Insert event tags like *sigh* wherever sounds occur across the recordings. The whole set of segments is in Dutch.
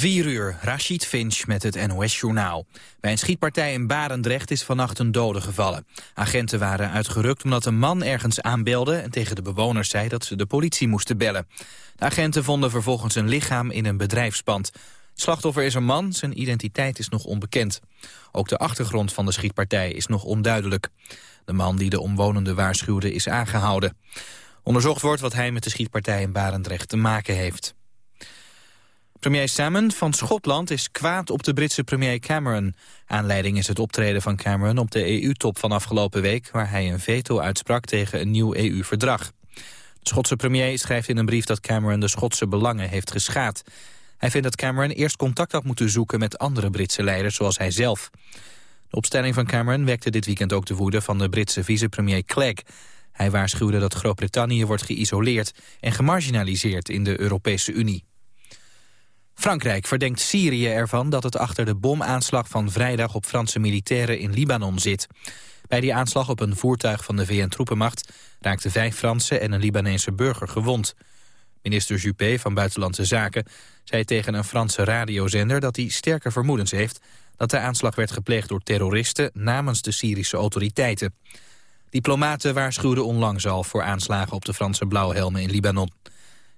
4 uur, Rashid Finch met het NOS-journaal. Bij een schietpartij in Barendrecht is vannacht een dode gevallen. Agenten waren uitgerukt omdat een man ergens aanbelde... en tegen de bewoners zei dat ze de politie moesten bellen. De agenten vonden vervolgens een lichaam in een bedrijfspand. Het slachtoffer is een man, zijn identiteit is nog onbekend. Ook de achtergrond van de schietpartij is nog onduidelijk. De man die de omwonenden waarschuwde is aangehouden. Onderzocht wordt wat hij met de schietpartij in Barendrecht te maken heeft. Premier Salmon van Schotland is kwaad op de Britse premier Cameron. Aanleiding is het optreden van Cameron op de EU-top van afgelopen week... waar hij een veto uitsprak tegen een nieuw EU-verdrag. De Schotse premier schrijft in een brief dat Cameron de Schotse belangen heeft geschaad. Hij vindt dat Cameron eerst contact had moeten zoeken met andere Britse leiders zoals hij zelf. De opstelling van Cameron wekte dit weekend ook de woede van de Britse vicepremier Clegg. Hij waarschuwde dat Groot-Brittannië wordt geïsoleerd en gemarginaliseerd in de Europese Unie. Frankrijk verdenkt Syrië ervan dat het achter de bomaanslag van vrijdag op Franse militairen in Libanon zit. Bij die aanslag op een voertuig van de VN-troepenmacht raakten vijf Franse en een Libanese burger gewond. Minister Juppé van Buitenlandse Zaken zei tegen een Franse radiozender dat hij sterke vermoedens heeft dat de aanslag werd gepleegd door terroristen namens de Syrische autoriteiten. Diplomaten waarschuwden onlangs al voor aanslagen op de Franse blauwhelmen in Libanon.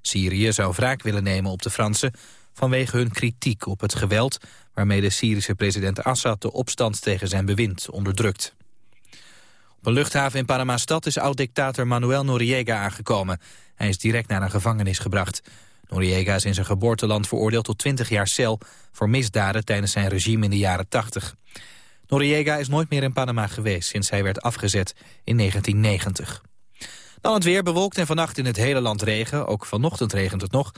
Syrië zou wraak willen nemen op de Fransen vanwege hun kritiek op het geweld waarmee de Syrische president Assad de opstand tegen zijn bewind onderdrukt. Op een luchthaven in Panama-stad is oud-dictator Manuel Noriega aangekomen. Hij is direct naar een gevangenis gebracht. Noriega is in zijn geboorteland veroordeeld tot 20 jaar cel... voor misdaden tijdens zijn regime in de jaren 80. Noriega is nooit meer in Panama geweest sinds hij werd afgezet in 1990. Dan het weer bewolkt en vannacht in het hele land regen. Ook vanochtend regent het nog.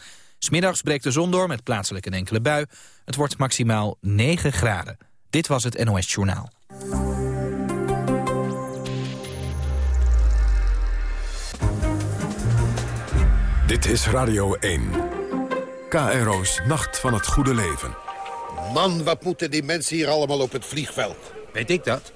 Smiddags breekt de zon door met plaatselijk een enkele bui. Het wordt maximaal 9 graden. Dit was het NOS Journaal. Dit is Radio 1. KRO's Nacht van het Goede Leven. Man, wat moeten die mensen hier allemaal op het vliegveld? Weet ik dat?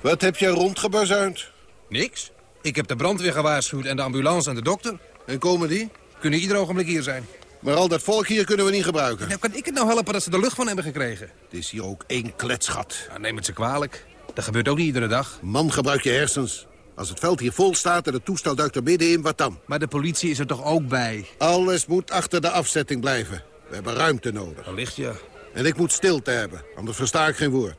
Wat heb je rondgebazuind? Niks. Ik heb de brandweer gewaarschuwd en de ambulance en de dokter. En komen die? Kunnen ieder ogenblik hier zijn. Maar al dat volk hier kunnen we niet gebruiken. Nou, kan ik het nou helpen dat ze de lucht van hebben gekregen? Het is hier ook één kletschat. Nou, neem het ze kwalijk. Dat gebeurt ook niet iedere dag. Man, gebruik je hersens. Als het veld hier vol staat en het toestel duikt er middenin, wat dan? Maar de politie is er toch ook bij? Alles moet achter de afzetting blijven. We hebben ruimte nodig. Allicht, ja. En ik moet stilte hebben, anders versta ik geen woord.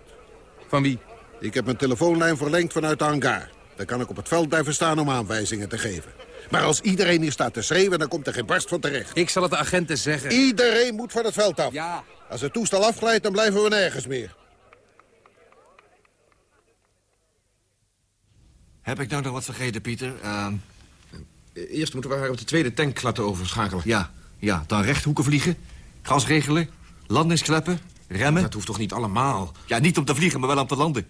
Van wie? Ik heb mijn telefoonlijn verlengd vanuit de hangar. Dan kan ik op het veld blijven staan om aanwijzingen te geven. Maar als iedereen hier staat te schreeuwen, dan komt er geen barst van terecht. Ik zal het de agenten zeggen. Iedereen moet van het veld af. Ja. Als het toestel afglijdt, dan blijven we nergens meer. Heb ik nou nog wat vergeten, Pieter? Ehm, eerst moeten we haar op de tweede tank laten overschakelen. Ja, ja. Dan rechthoeken vliegen, gas regelen, landingskleppen, remmen. Dat hoeft toch niet allemaal? Ja, niet om te vliegen, maar wel om te landen.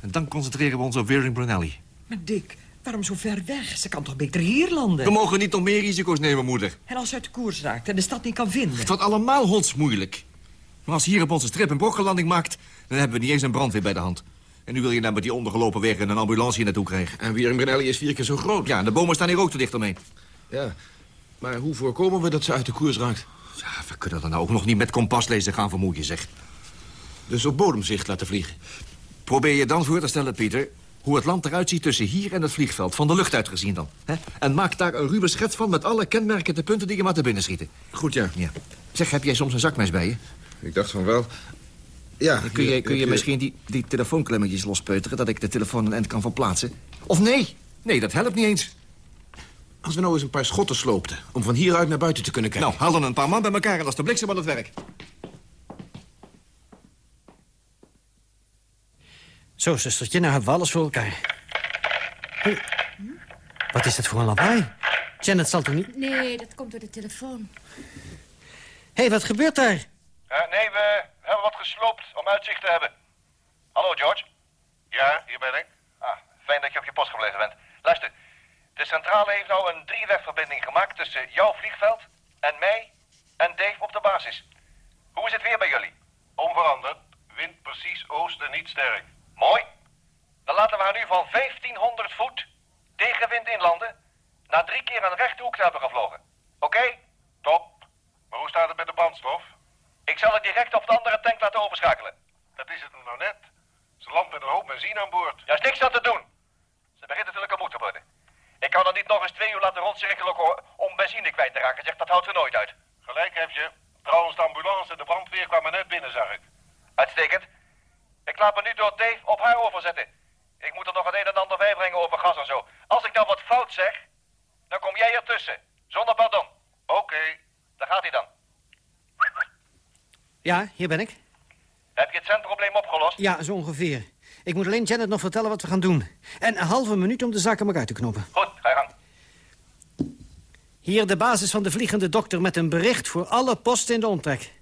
En dan concentreren we ons op Wearing Brunelli. Maar Dick, waarom zo ver weg? Ze kan toch beter hier landen? We mogen niet nog meer risico's nemen, moeder. En als ze uit de koers raakt en de stad niet kan vinden? Het wordt allemaal hondsmoeilijk. Maar als hier op onze strip een brokkenlanding maakt... dan hebben we niet eens een brandweer bij de hand. En nu wil je nou met die ondergelopen weg een ambulance hier naartoe krijgen. En Wearing Brunelli is vier keer zo groot. Ja, en de bomen staan hier ook te dicht omheen. Ja, maar hoe voorkomen we dat ze uit de koers raakt? Ja, we kunnen er nou ook nog niet met kompaslezen gaan vermoeien, zeg. Dus op bodemzicht laten vliegen. Probeer je dan voor te stellen, Pieter... hoe het land eruit ziet tussen hier en het vliegveld. Van de lucht uit gezien dan. Hè? En maak daar een ruwe schets van met alle kenmerkende punten die je maar te binnen schieten. Goed, ja. Ja. Zeg, heb jij soms een zakmes bij je? Ik dacht van wel. Ja. Kun je, kun je misschien die, die telefoonklemmetjes lospeuteren... dat ik de telefoon een eind kan verplaatsen? Of nee? Nee, dat helpt niet eens. Als we nou eens een paar schotten sloopten... om van hieruit naar buiten te kunnen kijken. Nou, haal dan een paar man bij elkaar en als de bliksem aan het werk. Zo, zustertje, nou hebben we alles voor elkaar. Hé, Wat is dat voor een lawaai? Janet zal toch niet... Nee, dat komt door de telefoon. Hé, wat gebeurt daar? Nee, we hebben wat gesloopt om uitzicht te hebben. Hallo, George. Ja, hier ben ik. Ah, fijn dat je op je post gebleven bent. Luister, de centrale heeft nou een driewegverbinding gemaakt tussen jouw vliegveld en mij en Dave op de basis. Hoe is het weer bij jullie? Onveranderd. Wind precies oost en niet sterk. Mooi. Dan laten we haar nu van 1500 voet tegenwind inlanden... na drie keer een rechte hoek te hebben gevlogen. Oké? Top. Maar hoe staat het met de brandstof? Ik zal het direct op de andere tank laten overschakelen. Dat is het nou net. Ze landt met een hoop benzine aan boord. Is niks aan te doen. Ze begint natuurlijk al moe te worden. Ik kan er niet nog eens twee uur laten rondcirkelen om benzine kwijt te raken. Zeg, dat houdt ze nooit uit. Gelijk heb je. Trouwens, de ambulance en de brandweer kwamen net binnen, zag ik. Uitstekend. Ik laat me nu door Dave op haar overzetten. Ik moet er nog het een en ander bijbrengen over gas en zo. Als ik nou wat fout zeg, dan kom jij ertussen. Zonder pardon. Oké. Daar gaat hij dan. Ja, hier ben ik. Heb je het centprobleem opgelost? Ja, zo ongeveer. Ik moet alleen Janet nog vertellen wat we gaan doen. En een halve minuut om de zaak aan elkaar te knopen. Goed, ga je gang. Hier de basis van de vliegende dokter met een bericht voor alle posten in de omtrek.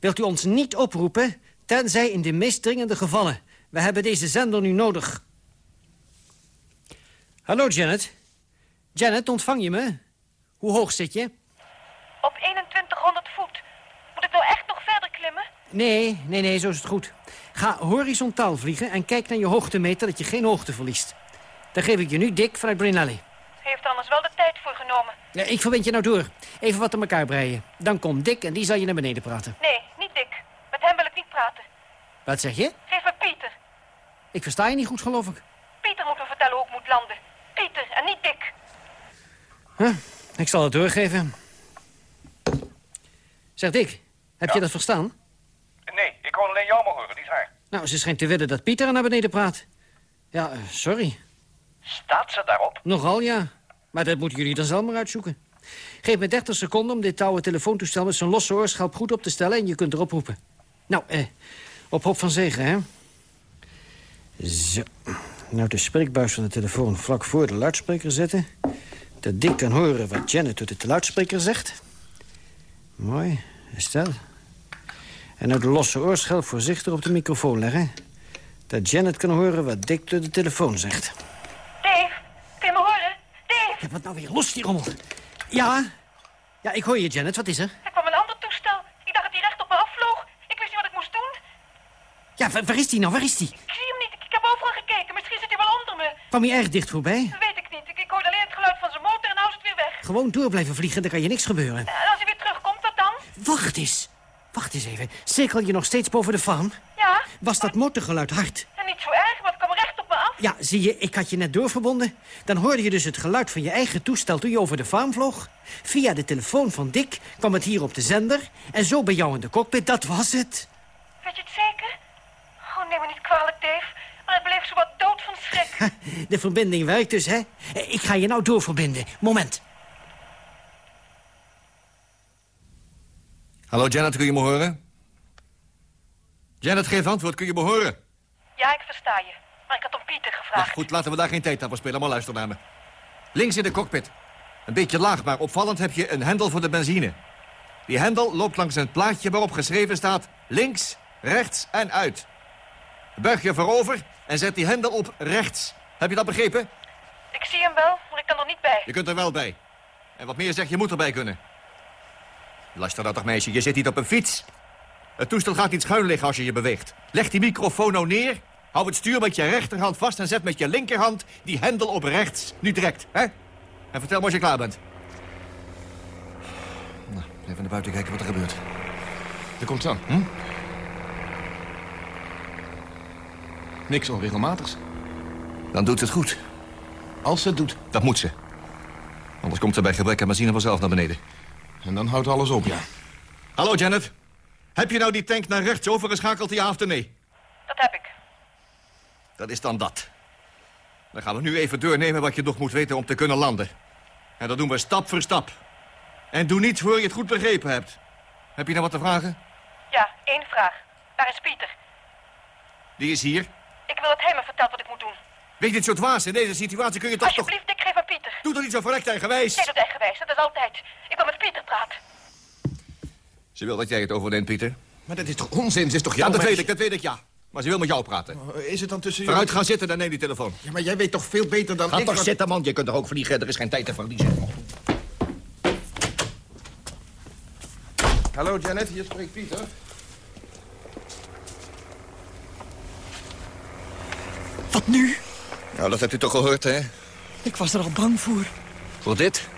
Wilt u ons niet oproepen, tenzij in de meest dringende gevallen. We hebben deze zender nu nodig. Hallo, Janet. Janet, ontvang je me? Hoe hoog zit je? Op 2100 voet. Moet ik nou echt nog verder klimmen? Nee, nee, nee, zo is het goed. Ga horizontaal vliegen en kijk naar je hoogtemeter dat je geen hoogte verliest. Dan geef ik je nu dik vanuit Brinelli. Heeft anders wel de tijd voor genomen. Ja, ik verbind je nou door. Even wat aan elkaar breien. Dan komt Dick en die zal je naar beneden praten. Nee, niet Dick. Met hem wil ik niet praten. Wat zeg je? Geef me Pieter. Ik versta je niet goed, geloof ik. Pieter moet me vertellen hoe ik moet landen. Pieter en niet Dick. Huh? Ik zal het doorgeven. Zeg, Dick, heb je dat verstaan? Nee, ik kon alleen jou maar horen, niet haar. Nou, ze schijnt te willen dat Pieter naar beneden praat. Ja, eh, sorry. Staat ze daarop? Nogal, ja. Maar dat moeten jullie dan zelf maar uitzoeken. Geef me 30 seconden om dit oude telefoontoestel met zijn losse oorschelp goed op te stellen... en je kunt erop roepen. Nou, eh, op hoop van zegen, hè? Zo. Nou, de spreekbuis van de telefoon vlak voor de luidspreker zetten. Dat Dick kan horen wat Janet door de luidspreker zegt. Mooi, is dat. En nou de losse oorschelp voorzichtig op de microfoon leggen. Dat Janet kan horen wat Dick door de telefoon zegt. Dave, kun je me horen? Dave! Ja, wat nou weer los, die rommel? Ja? Ja, ik hoor je, Janet. Wat is er? Er kwam een ander toestel. Ik dacht dat hij recht op me afvloog. Ik wist niet wat ik moest doen. Ja, waar, waar is die nou? Waar is die? Ik zie hem niet. Ik, ik heb overal gekeken. Misschien zit hij wel onder me. Kwam hij erg dicht voorbij? Dat weet ik niet. Ik, ik hoorde alleen het geluid van zijn motor en nou is het weer weg. Gewoon door blijven vliegen, dan kan je niks gebeuren. En als hij weer terugkomt, wat dan? Wacht eens. Wacht eens even. Cirkel je nog steeds boven de faam? Ja? Was dat motorgeluid hard? En niet zo erg, want het kwam recht op me af. Ja, zie je, ik had je net doorverbonden. Dan hoorde je dus het geluid van je eigen toestel toen je over de faam vloog. Via de telefoon van Dick kwam het hier op de zender. En zo bij jou in de cockpit, dat was het. Weet je het zeker? Oh, neem me niet kwalijk, Dave. Maar het bleef zo wat dood van schrik. *laughs* De verbinding werkt dus, hè? Ik ga je nou doorverbinden. Moment. Hallo Janet, kun je me horen? Janet, geef antwoord, kun je me horen? Ja, ik versta je. Maar ik had om Pieter Nou, gevraagd. goed, laten we daar geen tijd aan verspillen, maar luister naar me. Links in de cockpit. Een beetje laag, maar opvallend heb je een hendel voor de benzine. Die hendel loopt langs een plaatje waarop geschreven staat... links, rechts en uit. Buig je voorover en zet die hendel op rechts. Heb je dat begrepen? Ik zie hem wel, maar ik kan er niet bij. Je kunt er wel bij. En wat meer zeg, je moet erbij kunnen. Luister nou toch, meisje, je zit niet op een fiets. Het toestel gaat niet schuin liggen als je je beweegt. Leg die microfoon nou neer, hou het stuur met je rechterhand vast... en zet met je linkerhand die hendel op rechts. Nu direct, hè? En vertel me als je klaar bent. Nou, even naar buiten kijken wat er gebeurt. Er komt aan. Hm? Niks onregelmatigs. Dan doet het goed. Als ze het doet. Dat moet ze. Anders komt ze bij gebrek aan benzine vanzelf naar beneden. En dan houdt alles op, ja. Hallo, Janet. Heb je nou die tank naar rechts overgeschakeld, ja of nee? Dat heb ik. Dat is dan dat. Dan gaan we nu even doornemen wat je nog moet weten om te kunnen landen. En dat doen we stap voor stap. En doe niets voor je het goed begrepen hebt. Heb je nou wat te vragen? Ja, één vraag. Waar is Pieter? Die is hier. Ik wil dat hij me vertelt wat ik moet doen. Weet je het zo dwaas? In deze situatie kun je toch toch... Alsjeblieft, ik geef aan Pieter. Doe toch niet zo verrekt eigenwijs. Jij doet eigenwijs, dat is altijd. Ik wil met Pieter praten. Ze wil dat jij het overneemt, Pieter. Maar dat is toch onzin? Ze is toch Ja, dat weet ik, dat weet ik, ja. Maar ze wil met jou praten. Is het dan tussen Vooruit, jullie? ga zitten, dan neem die telefoon. Ja, maar jij weet toch veel beter dan Ga ik... toch wat- zitten, man. Je kunt er ook vliegen. Er is geen tijd te verliezen. Hallo Janet, hier spreekt Pieter. Nu? Nou, dat hebt u toch gehoord, hè? Ik was er al bang voor. Voor dit?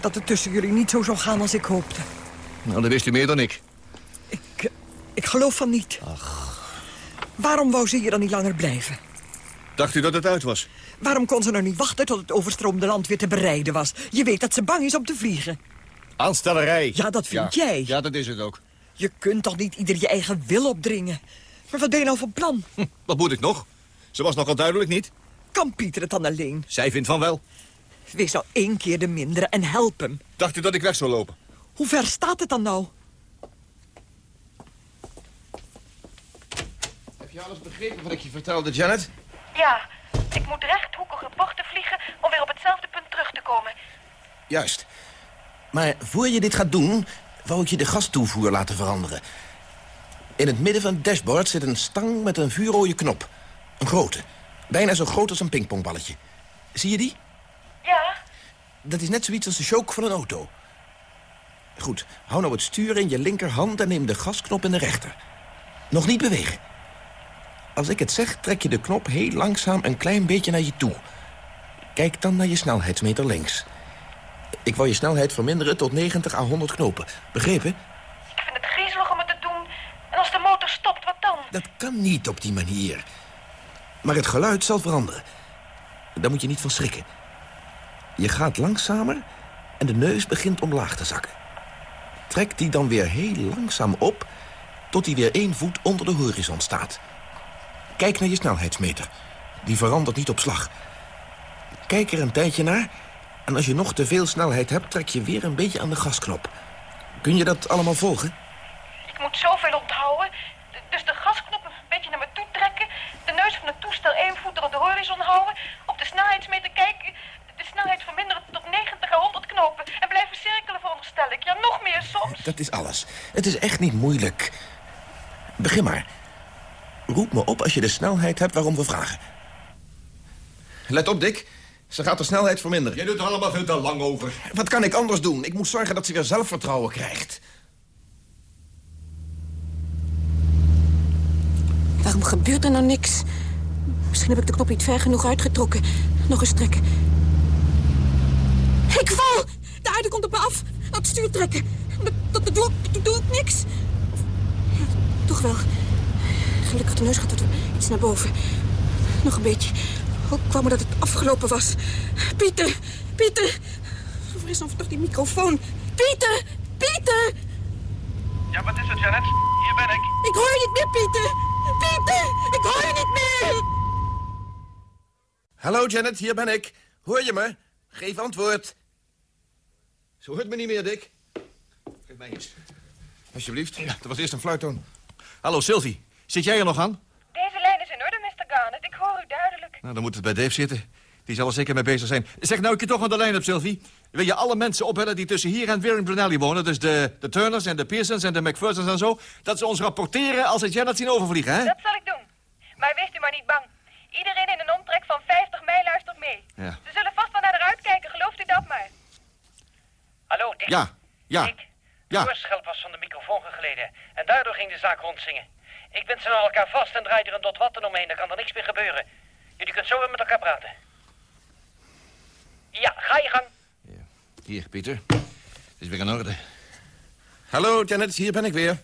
Dat het tussen jullie niet zo zou gaan als ik hoopte. Nou, dat wist u meer dan ik. Ik... eh, Ik geloof van niet. Ach. Waarom wou ze hier dan niet langer blijven? Dacht u dat het uit was? Waarom kon ze nou niet wachten tot het overstroomde land weer te bereiden was? Je weet dat ze bang is om te vliegen. Aanstellerij. Ja, dat vind jij. Ja, dat is het ook. Je kunt toch niet ieder je eigen wil opdringen? Maar wat ben je nou van plan? Hm, wat moet ik nog? Ze was nogal duidelijk niet. Kan Pieter het dan alleen? Zij vindt van wel. Wees nou één keer de mindere en help hem. Dacht u dat ik weg zou lopen? Hoe ver staat het dan nou? Heb je alles begrepen wat ik je vertelde, Janet? Ja, ik moet rechthoekige bochten vliegen om weer op hetzelfde punt terug te komen. Juist. Maar voor je dit gaat doen, wou ik je de gastoevoer laten veranderen. In het midden van het dashboard zit een stang met een vuurrode knop. Een grote. Bijna zo groot als een pingpongballetje. Zie je die? Ja, Dat is net zoiets als de choke van een auto. Goed, hou nou het stuur in je linkerhand en neem de gasknop in de rechter. Nog niet bewegen. Als ik het zeg, trek je de knop heel langzaam een klein beetje naar je toe. Kijk dan naar je snelheidsmeter links. Ik wou je snelheid verminderen tot 90 à 100 knopen. Begrepen? ik vind het griezelig om het te doen. En als de motor stopt, wat dan? Dat kan niet op die manier. Maar het geluid zal veranderen. Daar moet je niet van schrikken. Je gaat langzamer en de neus begint omlaag te zakken. Trek die dan weer heel langzaam op... tot die weer één voet onder de horizon staat. Kijk naar je snelheidsmeter. Die verandert niet op slag. Kijk er een tijdje naar... en als je nog te veel snelheid hebt... trek je weer een beetje aan de gasknop. Kun je dat allemaal volgen? Ik moet zoveel onthouden. Dus de gasknop een beetje naar me toe trekken. Van het toestel één voet er op de horizon houden. Op de snelheidsmeter kijken. De snelheid verminderen tot 90 à 100 knopen. En blijven cirkelen veronderstel ik. Ja, nog meer soms. Dat is alles. Het is echt niet moeilijk. Begin maar. Roep me op als je de snelheid hebt waarom we vragen. Let op, Dick. Ze gaat de snelheid verminderen. Jij doet er allemaal veel te lang over. Wat kan ik anders doen? Ik moet zorgen dat ze weer zelfvertrouwen krijgt. Waarom gebeurt er nou niks? Misschien heb ik de knop niet ver genoeg uitgetrokken. Nog eens trekken. Ik val! De aarde komt op me af. Aan het stuur trekken. Dat, dat, dat doe, ik- dat doe ik niks. Ja, toch wel. Gelukkig de neus gaat er iets naar boven. Nog een beetje. Hoe kwam het dat het afgelopen was? Pieter! Pieter! Waar is dan toch die microfoon? Pieter! Pieter! Ja, wat is het, Janet? Hier ben ik. Ik hoor je niet meer, Pieter! Pieter! Ik hoor je niet meer! Hallo, Janet, hier ben ik. Hoor je me? Geef antwoord. Ze hoort me niet meer, Dick. Geef mij eens. Alsjeblieft. Ja. Dat was eerst een fluittoon. Hallo, Sylvie. Zit jij er nog aan? Deze lijn is in orde, Mr. Garnet. Ik hoor u duidelijk. Nou, dan moet het bij Dave zitten. Die zal er zeker mee bezig zijn. Zeg, nou ik je toch aan de lijn heb, Sylvie. Wil je alle mensen opbellen die tussen hier en Wearing Brunelli wonen... dus de, de Turners en de Pearsons en de McPhersons en zo... dat ze ons rapporteren als ze Janet zien overvliegen, hè? Dat zal ik doen. Maar wees u maar niet bang. Iedereen in een omtrek van 50 mijl luistert mee. Ja. Ze zullen vast wel naar eruit kijken, gelooft u dat maar. Hallo, Dick. Ja, ja. Dick, Ja. was van de microfoon gegleden. En daardoor ging de zaak rondzingen. Ik bind ze aan elkaar vast en draai er een dot watten omheen. Dan kan er niks meer gebeuren. Jullie kunt zo weer met elkaar praten. Ja, ga je gang. Hier, Pieter. Het is weer in orde. Hallo, Janet, hier ben ik weer.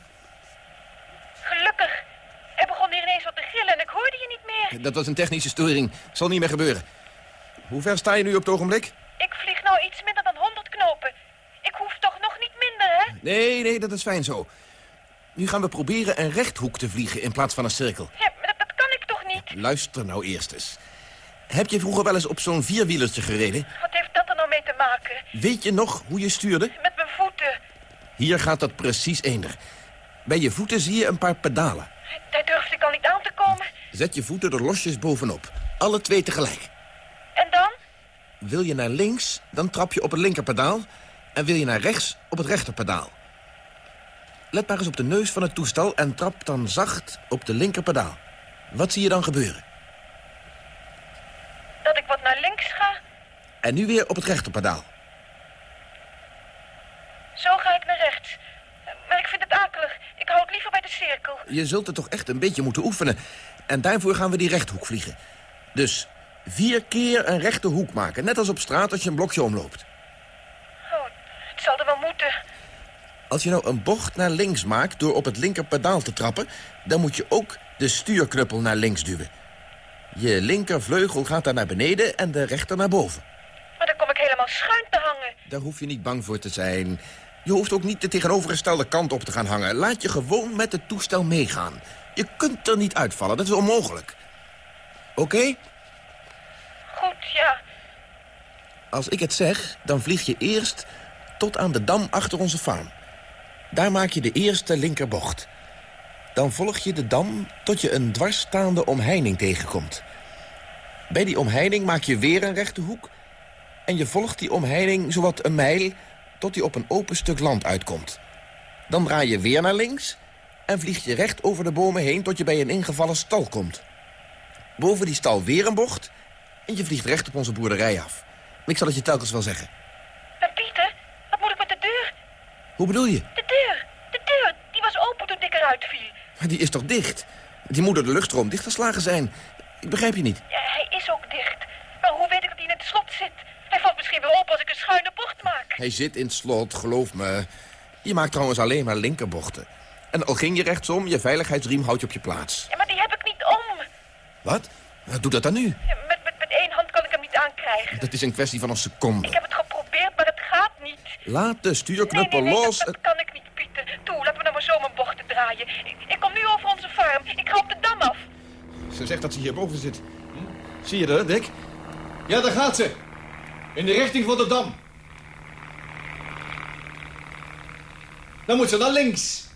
Gelukkig. Ineens wat te gillen en ik hoorde je niet meer. Dat was een technische storing. Zal niet meer gebeuren. Hoe ver sta je nu op het ogenblik? Ik vlieg nou iets minder dan 100 knopen. Ik hoef toch nog niet minder, hè? Nee, nee, dat is fijn zo. Nu gaan we proberen een rechthoek te vliegen in plaats van een cirkel. Ja, maar dat, dat kan ik toch niet? Luister nou eerst eens. Heb je vroeger wel eens op zo'n vierwielertje gereden? Wat heeft dat er nou mee te maken? Weet je nog hoe je stuurde? Met mijn voeten. Hier gaat dat precies eender. Bij je voeten zie je een paar pedalen. Daar durfde ik al niet aan te komen. Zet je voeten er losjes bovenop. Alle twee tegelijk. En dan? Wil je naar links, dan trap je op het linkerpedaal. En wil je naar rechts, op het rechterpedaal. Let maar eens op de neus van het toestel en trap dan zacht op de linkerpedaal. Wat zie je dan gebeuren? Dat ik wat naar links ga? En nu weer op het rechterpedaal. Zo ga ik naar rechts. Maar ik vind het akelig. Ik hou het liever bij de cirkel. Je zult het toch echt een beetje moeten oefenen. En daarvoor gaan we die rechthoek vliegen. Dus vier keer een rechte hoek maken. Net als op straat als je een blokje omloopt. Oh, het zal er wel moeten. Als je nou een bocht naar links maakt door op het linkerpedaal te trappen... dan moet je ook de stuurknuppel naar links duwen. Je linkervleugel gaat daar naar beneden en de rechter naar boven. Maar dan kom ik helemaal schuin te hangen. Daar hoef je niet bang voor te zijn. Je hoeft ook niet de tegenovergestelde kant op te gaan hangen. Laat je gewoon met het toestel meegaan. Je kunt er niet uitvallen, dat is onmogelijk. Oké? Goed, ja. Als ik het zeg, dan vlieg je eerst tot aan de dam achter onze farm. Daar maak je de eerste linkerbocht. Dan volg je de dam tot je een dwarsstaande omheining tegenkomt. Bij die omheining maak je weer een rechte hoek... en je volgt die omheining zowat een mijl... tot die op een open stuk land uitkomt. Dan draai je weer naar links... en vlieg je recht over de bomen heen tot je bij een ingevallen stal komt. Boven die stal weer een bocht... en je vliegt recht op onze boerderij af. Ik zal het je telkens wel zeggen. En Pieter, wat moet ik met de deur? Hoe bedoel je? De deur, de deur, die was open toen ik eruit viel. Maar die is toch dicht? Die moet door de luchtstroom dichtgeslagen zijn. Ik begrijp je niet. Ja, hij is ook dicht. Maar hoe weet ik dat hij in het slot zit? Hij valt misschien weer open als ik een schuine bocht maak. Hij zit in het slot, geloof me. Je maakt trouwens alleen maar linkerbochten. En al ging je rechtsom, je veiligheidsriem houdt je op je plaats. Ja, maar die heb ik niet om. Wat? Wat doet dat dan nu? Ja, met, met, met één hand kan ik hem niet aankrijgen. Dat is een kwestie van een seconde. Ik heb het geprobeerd, maar het gaat niet. Laat de stuurknuppel nee, nee, nee, los. Dat, dat kan ik niet, Pieter. Toe, laten we nou maar zo mijn bochten draaien. Ik, ik kom nu over onze farm. Ik ga op de dam af. Ze zegt dat ze hierboven zit. Zie je dat, Dick? Ja, daar gaat ze. In de richting van de dam. Dan moet ze naar links.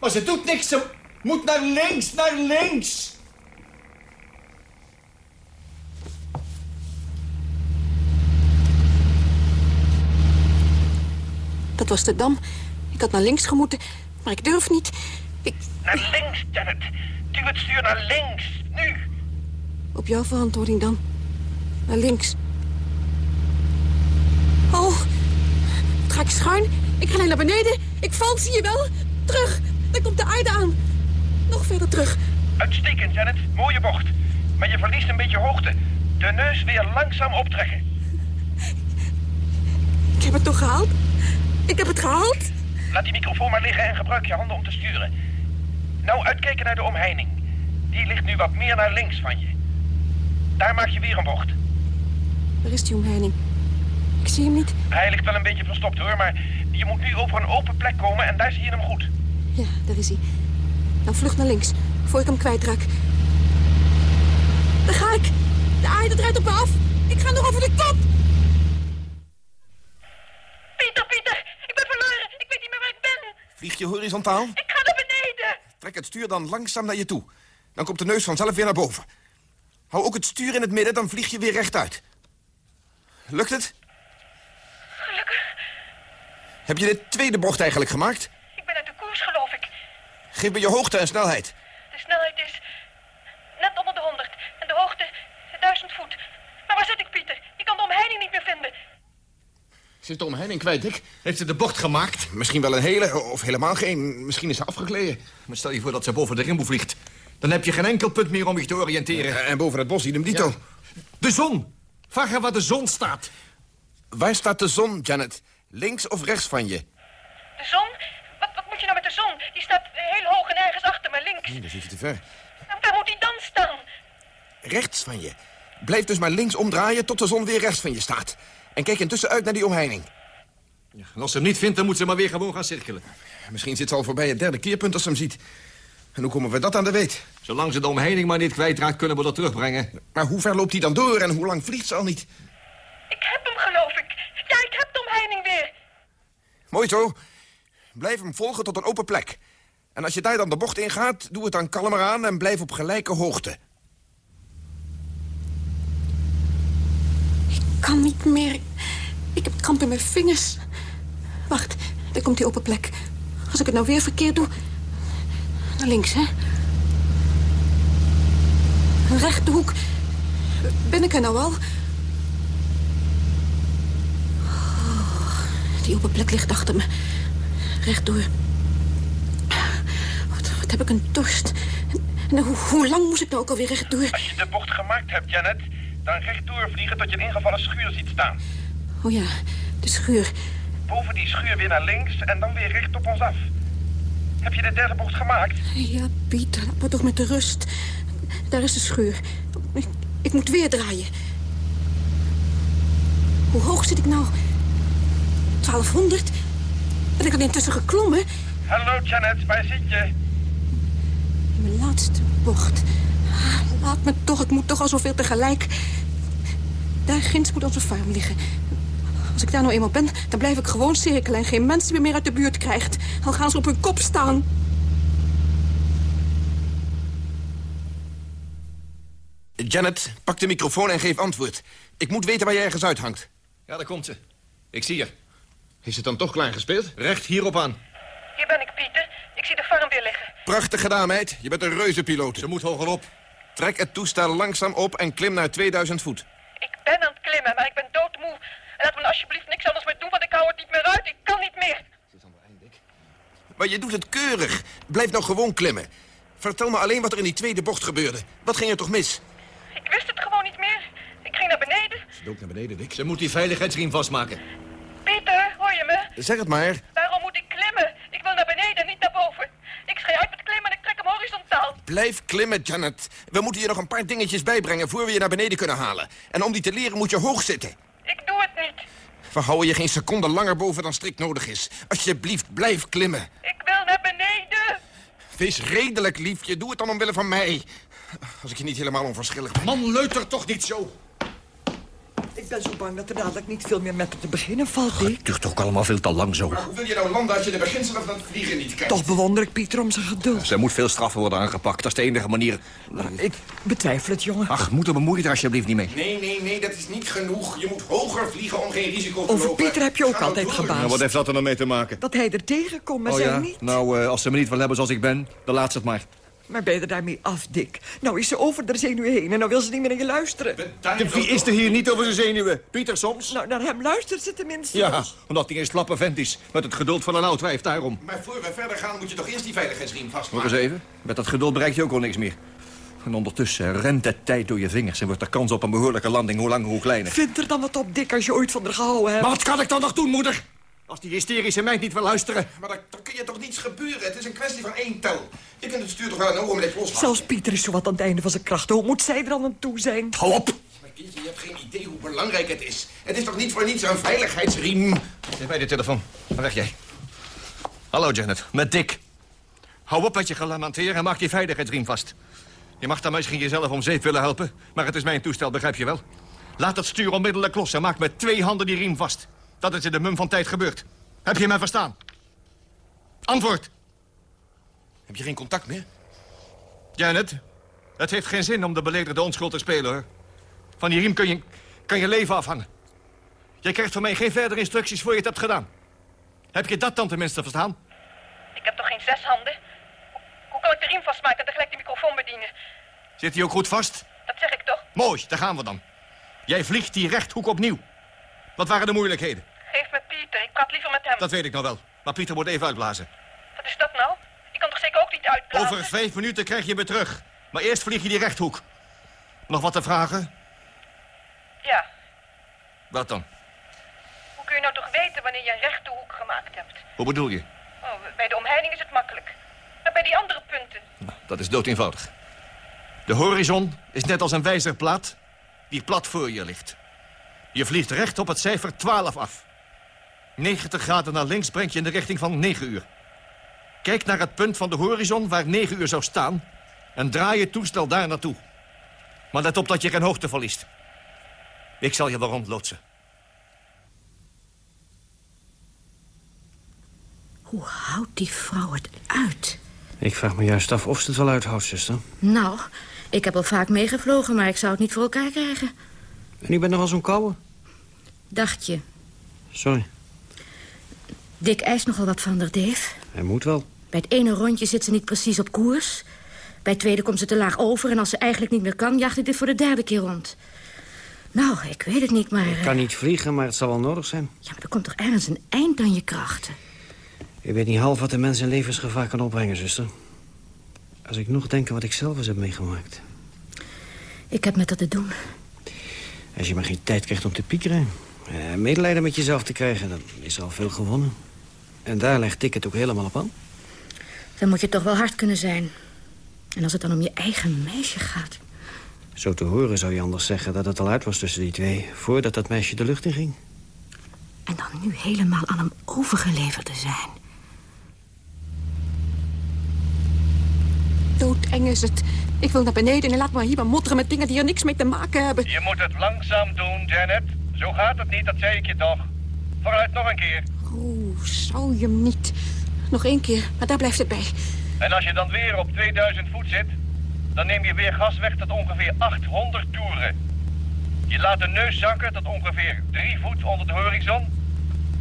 Maar ze doet niks. Ze moet naar links, naar links. Dat was de dam. Ik had naar links gemoeten, maar ik durf niet. Ik, Naar links, Janet. Duw het stuur naar links. Nu. op jouw verantwoording dan. Naar links. Oh, wat ga ik schuin? Ik ga naar beneden. Ik val, zie je wel? Terug. Daar komt de aarde aan. Nog verder terug. Uitstekend, Janet. Mooie bocht. Maar je verliest een beetje hoogte. De neus weer langzaam optrekken. Ik heb het toch gehaald? Ik heb het gehaald? Laat die microfoon maar liggen en gebruik je handen om te sturen. Nou, uitkijken naar de omheining. Die ligt nu wat meer naar links van je. Daar maak je weer een bocht. Waar is die omheining? Ik zie hem niet. Hij ligt wel een beetje verstopt hoor, maar je moet nu over een open plek komen en daar zie je hem goed. Ja, daar is hij. Dan vlug naar links, voor ik hem kwijtraak. Daar ga ik. De aarde draait op me af. Ik ga nog over de kop. Pieter, Pieter, ik ben verloren. Ik weet niet meer waar ik ben. Vlieg je horizontaal? Ik ga naar beneden. Trek het stuur dan langzaam naar je toe. Dan komt de neus vanzelf weer naar boven. Hou ook het stuur in het midden, dan vlieg je weer rechtuit. Lukt het? Gelukkig. Heb je de tweede bocht eigenlijk gemaakt? Ik ben uit de koers, geloof ik. Geef me je hoogte en snelheid. De snelheid is net onder de 100 en de hoogte 1000 voet. Maar waar zit ik, Pieter? Ik kan de omheining niet meer vinden. Zit de omheining kwijt, Dick? Heeft ze de bocht gemaakt? Misschien wel een hele, of helemaal geen. Misschien is ze afgegleden. Maar stel je voor dat ze boven de rimboe vliegt. Dan heb je geen enkel punt meer om je te oriënteren. En boven het bos, idem dito. De zon. Vraag haar waar de zon staat. Waar staat de zon, Janet? Links of rechts van je? De zon? Wat, wat moet je nou met de zon? Die staat heel hoog en ergens achter me links. Nee, dan zit je te ver. Nou, Waar moet die dan staan? Rechts van je. Blijf dus maar links omdraaien tot de zon weer rechts van je staat. En kijk intussen uit naar die omheining. Ja, en als ze hem niet vindt, dan moet ze maar weer gewoon gaan cirkelen. Misschien zit ze al voorbij het derde keerpunt als ze hem ziet. En hoe komen we dat aan de weet? Zolang ze de omheining maar niet kwijtraakt, kunnen we dat terugbrengen. Maar hoe ver loopt hij dan door en hoe lang vliegt ze al niet? Ik heb hem, geloof ik. Ja, ik heb de omheining weer. Mooi zo. Blijf hem volgen tot een open plek. En als je daar dan de bocht ingaat, doe het dan kalmer aan en blijf op gelijke hoogte. Ik kan niet meer. Ik heb kramp in mijn vingers. Wacht, daar komt die open plek. Als ik het nou weer verkeerd doe... Naar links, hè? Een rechte hoek. Ben ik er nou al? Oh, die open plek ligt achter me. Rechtdoor. Wat, wat heb ik een dorst. En, hoe, hoe lang moest ik nou ook alweer rechtdoor? Als je de bocht gemaakt hebt, Janet, dan rechtdoor vliegen tot je een ingevallen schuur ziet staan. Oh ja, de schuur. boven die schuur weer naar links en dan weer recht op ons af. Heb je de derde bocht gemaakt? Ja, Pieter, laat me toch met de rust. Daar is de schuur. Ik, ik moet weer draaien. Hoe hoog zit ik nou? 1200? Ben ik al intussen geklommen? Hallo Janet, waar zit je? Mijn laatste bocht. Ah, Laat me toch, het moet toch al zoveel tegelijk. Daar ginds moet onze farm liggen. Als ik daar nou eenmaal ben, dan blijf ik gewoon cirkelen... en geen mensen meer, meer uit de buurt krijgt. Al gaan ze op hun kop staan. Janet, pak de microfoon en geef antwoord. Ik moet weten waar je ergens uithangt. Ja, daar komt ze. Ik zie haar. Is het dan toch klaar gespeeld? Recht hierop aan. Hier ben ik, Pieter. Ik zie de farm weer liggen. Prachtig gedaan, meid. Je bent een reuzenpiloot. Ze moet hogerop. Trek het toestel langzaam op en klim naar 2000 voet. Ik ben aan het klimmen, maar ik ben doodmoe. En laat me alsjeblieft niks anders meer doen, want ik hou het niet meer uit. Ik kan niet meer. Maar je doet het keurig. Blijf nou gewoon klimmen. Vertel me alleen wat er in die tweede bocht gebeurde. Wat ging er toch mis? Ik wist het gewoon niet meer. Ik ging naar beneden. Ze dook naar beneden, Dick. Ze moet die veiligheidsriem vastmaken. Pieter, hoor je me? Zeg het maar. Waarom moet ik klimmen? Ik wil naar beneden, niet naar boven. Ik schei uit met klimmen en ik trek hem horizontaal. Blijf klimmen, Janet. We moeten je nog een paar dingetjes bijbrengen voor we je naar beneden kunnen halen. En om die te leren moet je hoog zitten. Ik doe het niet. We houden je geen seconde langer boven dan strikt nodig is. Alsjeblieft, blijf klimmen. Ik wil naar beneden. Wees redelijk, liefje. Doe het dan omwille van mij. Als ik je niet helemaal onverschillig ben. Man, leuter toch niet zo. Ik ben zo bang dat er dadelijk niet veel meer met te beginnen valt, Dick. Het duurt toch allemaal veel te lang zo. Maar hoe wil je nou landen als je de beginselen van het vliegen niet kent? Toch bewonder ik Pieter om zijn geduld. Ze moet veel straffen worden aangepakt. Dat is de enige manier. Ik betwijfel het, jongen. Ach, moeder, bemoei je er alsjeblieft niet mee. Nee, nee, nee, dat is niet genoeg. Je moet hoger vliegen om geen risico te Over lopen. Pieter heb je ook altijd gebaasd. Nou, wat heeft dat er nou mee te maken? Dat hij er tegenkomt, maar oh zij ja? niet. Nou, eh, als ze me niet wil hebben zoals ik ben, dan laat ze het maar. Maar ben je er daarmee af, Dick? Nou is ze over de zenuwen heen en nou wil ze niet meer naar je luisteren. De wie is er hier niet over zijn zenuwen? Pieter soms? Nou, naar hem luistert ze tenminste. Ja, omdat hij een slappe vent is. Met het geduld van een oud wijf, daarom. Maar voor we verder gaan moet je toch eerst die veiligheidsriem Nog vastmaken. eens even. Met dat geduld bereik je ook al niks meer. En ondertussen rent de tijd door je vingers... en wordt de kans op een behoorlijke landing hoe langer hoe kleiner. Vind er dan wat op, Dick, als je ooit van haar gehouden hebt. Maar wat kan ik dan nog doen, moeder? Als die hysterische meid niet wil luisteren. Maar dan, dan kun je toch niets gebeuren? Het is een kwestie van één tel. Je kunt het stuur toch wel een ogenblik loslaten? Zelfs Pieter is zo wat aan het einde van zijn krachten. Hoe moet zij er dan aan toe zijn? Hou op! Maar kindje, je hebt geen idee hoe belangrijk het is. Het is toch niet voor niets een veiligheidsriem? Geef mij de telefoon. Ga weg jij. Hallo, Janet. Met Dick. Hou op met je gelamenteer en maak die veiligheidsriem vast. Je mag dan misschien jezelf om zeep willen helpen... maar het is mijn toestel, begrijp je wel? Laat het stuur onmiddellijk los en maak met twee handen die riem vast. Dat is in de mum van tijd gebeurd. Heb je mij verstaan? Antwoord. Heb je geen contact meer? Janet, het heeft geen zin om de beledigde onschuld te spelen, hoor. Van die riem kun je, kan je leven afhangen. Je krijgt van mij geen verdere instructies voor je het hebt gedaan. Heb je dat dan tenminste verstaan? Ik heb toch geen zes handen? Hoe, hoe kan ik de riem vastmaken en tegelijk de microfoon bedienen? Zit hij ook goed vast? Dat zeg ik toch? Mooi, daar gaan we dan. Jij vliegt die rechthoek opnieuw. Wat waren de moeilijkheden? Geef me Pieter, ik praat liever met hem. Dat weet ik nou wel. Maar Pieter moet even uitblazen. Wat is dat nou? Ik kan toch zeker ook niet uitblazen? Over vijf minuten krijg je me terug. Maar eerst vlieg je die rechthoek. Nog wat te vragen? Ja. Wat dan? Hoe kun je nou toch weten wanneer je een rechte hoek gemaakt hebt? Hoe bedoel je? Oh, bij de omheining is het makkelijk. Maar bij die andere punten... Dat is dood eenvoudig. De horizon is net als een wijzerplaat die plat voor je ligt. Je vliegt recht op het cijfer 12 af. 90 graden naar links brengt je in de richting van 9 uur. Kijk naar het punt van de horizon waar 9 uur zou staan... en draai je toestel daar naartoe. Maar let op dat je geen hoogte verliest. Ik zal je wel rondloodsen. Hoe houdt die vrouw het uit? Ik vraag me juist af of ze het wel uithoudt, zuster. Nou, ik heb al vaak meegevlogen, maar ik zou het niet voor elkaar krijgen. En u bent nog wel zo'n kouwe? Dacht je. Sorry, Dick eist nogal wat van haar, Dave. hij moet wel. Bij het ene rondje zit ze niet precies op koers. Bij het tweede komt ze te laag over... en als ze eigenlijk niet meer kan, jaagt hij dit voor de derde keer rond. Nou, ik weet het niet, maar... Ik eh, kan niet vliegen, maar het zal wel nodig zijn. Ja, maar er komt toch ergens een eind aan je krachten? Ik weet niet half wat een mens in levensgevaar kan opbrengen, zuster. Als ik nog denk aan wat ik zelf eens heb meegemaakt. Ik heb met dat te doen. Als je maar geen tijd krijgt om te piekeren... Eh, medelijden met jezelf te krijgen, dan is er al veel gewonnen. En daar legt ik het ook helemaal op aan. Dan moet je toch wel hard kunnen zijn. En als het dan om je eigen meisje gaat. Zo te horen zou je anders zeggen dat het al uit was tussen die twee... voordat dat meisje de lucht in ging. En dan nu helemaal aan hem overgeleverd te zijn. Doodeng is het. Ik wil naar beneden en laat me hier maar modderen met dingen die er niks mee te maken hebben. Je moet het langzaam doen, Janet. Zo gaat het niet, dat zei ik je toch. Vooruit nog een keer. Oeh, zou je hem niet. Nog één keer, maar daar blijft het bij. En als je dan weer op 2000 voet zit, dan neem je weer gas weg tot ongeveer 800 toeren. Je laat de neus zakken tot ongeveer 3 voet onder de horizon.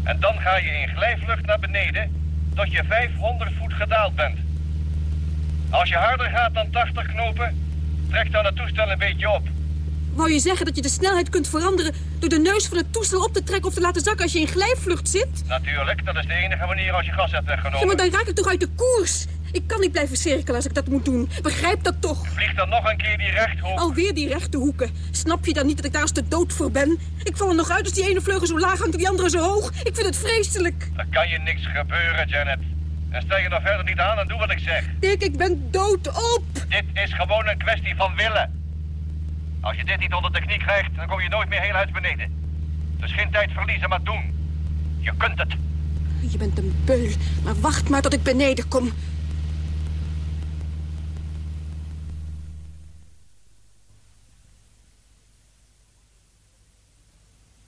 En dan ga je in glijvlucht naar beneden tot je 500 voet gedaald bent. Als je harder gaat dan 80 knopen, trek dan het toestel een beetje op. Wou je zeggen dat je de snelheid kunt veranderen... door de neus van het toestel op te trekken of te laten zakken als je in glijvlucht zit? Natuurlijk, dat is de enige manier als je gas hebt weggenomen. Ja, maar dan raak ik toch uit de koers? Ik kan niet blijven cirkelen als ik dat moet doen. Begrijp dat toch? Vlieg dan nog een keer die rechthoek. Alweer die rechte hoeken. Snap je dan niet dat ik daar als de dood voor ben? Ik val er nog uit als die ene vleugel zo laag hangt en die andere zo hoog. Ik vind het vreselijk. Er kan je niks gebeuren, Janet. En stel je nog verder niet aan en doe wat ik zeg. Dick, ik ben doodop. Dit is gewoon een kwestie van willen. Als je dit niet onder de knie krijgt, dan kom je nooit meer heel uit beneden. Dus geen tijd verliezen, maar doen. Je kunt het. Je bent een beul, maar wacht maar tot ik beneden kom.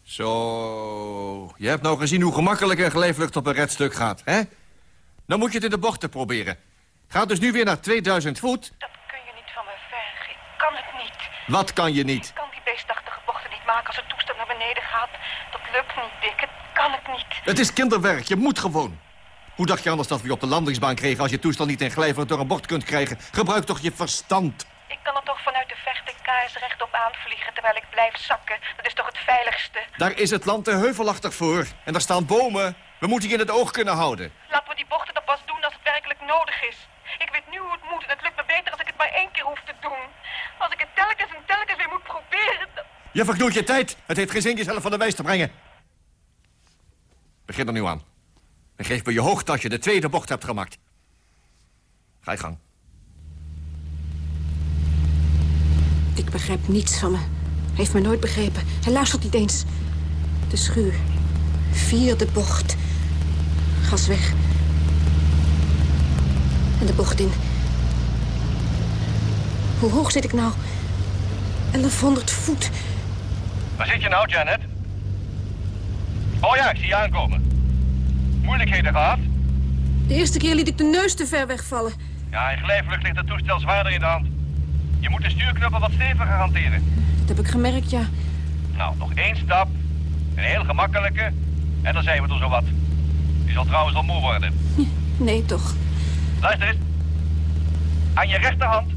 Zo, je hebt nou gezien hoe gemakkelijk een glijvlucht op een redstuk gaat, hè? Dan moet je het in de bochten proberen. Ga dus nu weer naar 2000 voet. Dat kun je niet van me vergen. Ik kan het niet. Wat kan je niet? Ik kan die beestachtige bochten niet maken als het toestel naar beneden gaat. Dat lukt niet, Dick. Het kan het niet. Het is kinderwerk, je moet gewoon. Hoe dacht je anders dat we je op de landingsbaan kregen... als je toestel niet in glijvlucht door een bocht kunt krijgen? Gebruik toch je verstand. Ik kan er toch vanuit de in KS rechtop aanvliegen terwijl ik blijf zakken. Dat is toch het veiligste? Daar is het land te heuvelachtig voor. En daar staan bomen. We moeten je in het oog kunnen houden. Laten we die bochten dan pas doen als het werkelijk nodig is. Ik weet moet en het lukt me beter als ik het maar één keer hoef te doen. Als ik het telkens en telkens weer moet proberen... dan- Je verknoeit je tijd. Het heeft geen zin jezelf van de wijs te brengen. Begin er nu aan. En geef me je hoogte als je de tweede bocht hebt gemaakt. Ga je gang. Dick begrijpt niets van me. Hij heeft me nooit begrepen. Hij luistert niet eens. De schuur. Vierde bocht. Gas weg. En de bocht in. Hoe hoog zit ik nou? 1100 voet. Waar zit je nou, Janet? Oh ja, ik zie je aankomen. Moeilijkheden gehad? De eerste keer liet ik de neus te ver wegvallen. Ja, in glijvlucht ligt het toestel zwaarder in de hand. Je moet de stuurknuppel wat steviger hanteren. Dat heb ik gemerkt, ja. Nou, nog één stap. Een heel gemakkelijke. En dan zijn we er zo wat. Je zal trouwens al moe worden. Nee, toch. Luister eens. Aan je rechterhand,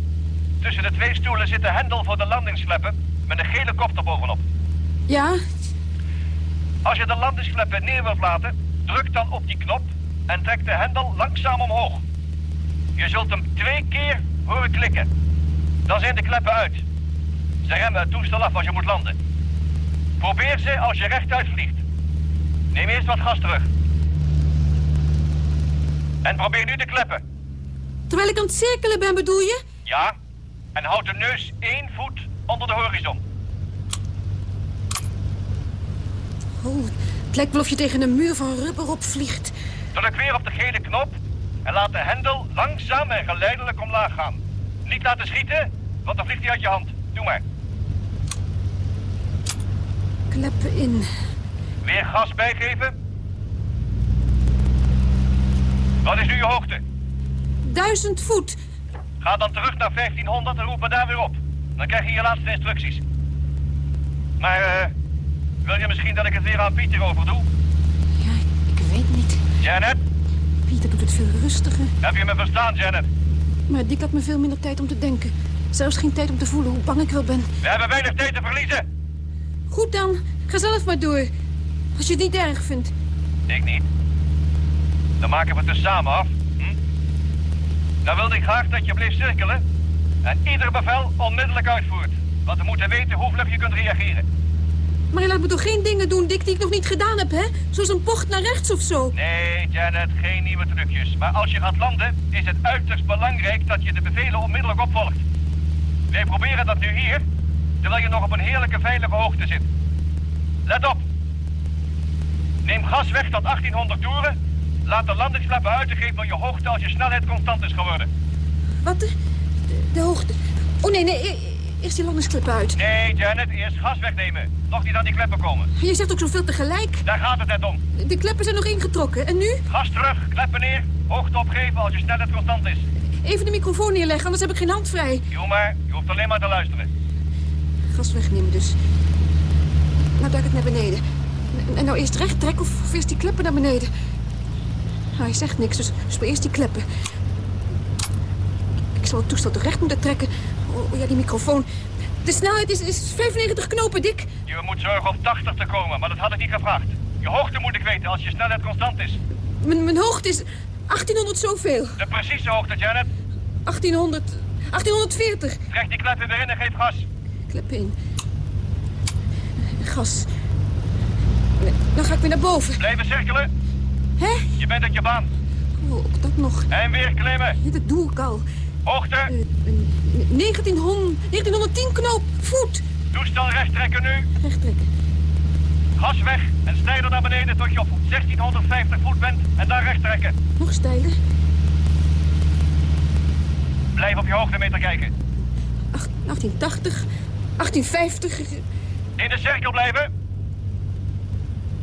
tussen de twee stoelen, zit de hendel voor de landingsfleppen met een gele kop erbovenop. Ja? Als je de landingsfleppen neer wilt laten, druk dan op die knop en trek de hendel langzaam omhoog. Je zult hem twee keer horen klikken. Dan zijn de kleppen uit. Ze remmen het toestel af als je moet landen. Probeer ze als je rechtuit vliegt. Neem eerst wat gas terug. En probeer nu de kleppen. Terwijl ik aan het cirkelen ben, bedoel je? Ja. En houd de neus één voet onder de horizon. Oh, het lijkt wel of je tegen een muur van rubber opvliegt. Druk weer op de gele knop en laat de hendel langzaam en geleidelijk omlaag gaan. Niet laten schieten, want dan vliegt hij uit je hand. Doe maar. Kleppen in. Weer gas bijgeven. Wat is nu je hoogte? Duizend voet. Ga dan terug naar 1500 en roep me daar weer op. Dan krijg je je laatste instructies. Maar, eh, wil je misschien dat ik het weer aan Pieter overdoe? Ik weet niet. Janet, Pieter doet het veel rustiger. heb je me verstaan, Janet? Maar Dick had me veel minder tijd om te denken. Zelfs geen tijd om te voelen hoe bang ik wel ben. We hebben weinig tijd te verliezen. Goed dan. Ga zelf maar door. Als je het niet erg vindt. Ik niet. Dan maken we het dus samen af. Dan wilde ik graag dat je bleef cirkelen en ieder bevel onmiddellijk uitvoert. Want we moeten weten hoe vlug je kunt reageren. Maar je laat me toch geen dingen doen, Dick, die ik nog niet gedaan heb, hè? Zoals een bocht naar rechts of zo. Nee, Janet, geen nieuwe trucjes. Maar als je gaat landen, is het uiterst belangrijk dat je de bevelen onmiddellijk opvolgt. Wij proberen dat nu hier, terwijl je nog op een heerlijke veilige hoogte zit. Let op. Neem gas weg tot 1800 toeren. Laat de landingsflappen uit en geef maar je hoogte als je snelheid constant is geworden. Wat? De, de, de hoogte. Oh, nee, nee. e- Eerst die landingsklep uit. Nee, Janet, eerst gas wegnemen. Nog niet aan die kleppen komen. Je zegt ook zoveel tegelijk. Daar gaat het net om. De kleppen zijn nog ingetrokken. En nu? Gas terug, kleppen neer. Hoogte opgeven als je snelheid constant is. Even de microfoon neerleggen, anders heb ik geen hand vrij. Doe maar, je hoeft alleen maar te luisteren. Gas wegnemen dus. Nou duik het naar beneden. En- nou eerst recht trekken of, of eerst die kleppen naar beneden. Nou, hij zegt niks, dus, dus maar eerst die kleppen. Ik zal het toestel toch recht moeten trekken. Oh, oh ja, die microfoon. De snelheid is, is 95 knopen, Dick. Je moet zorgen op 80 te komen, maar dat had ik niet gevraagd. Je hoogte moet ik weten als je snelheid constant is. Mijn, mijn hoogte is 1800 zoveel. De precieze hoogte, Janet. 1800... 1840. Trek die kleppen weer in en geef gas. Kleppen in. Gas. Dan ga ik weer naar boven. Blijven cirkelen. Hè? Je bent uit je baan. Oh, ook dat nog. En weer klimmen. Ja, dat doe ik al. Hoogte. Eh, eh, 1900, 1910 knoop. Voet. Toestel recht trekken nu. Recht trekken. Gas weg en stijler naar beneden tot je op 1650 voet bent en dan recht trekken. Nog steiler. Blijf op je hoogtemeter kijken. 1880. 1850. In de cirkel blijven.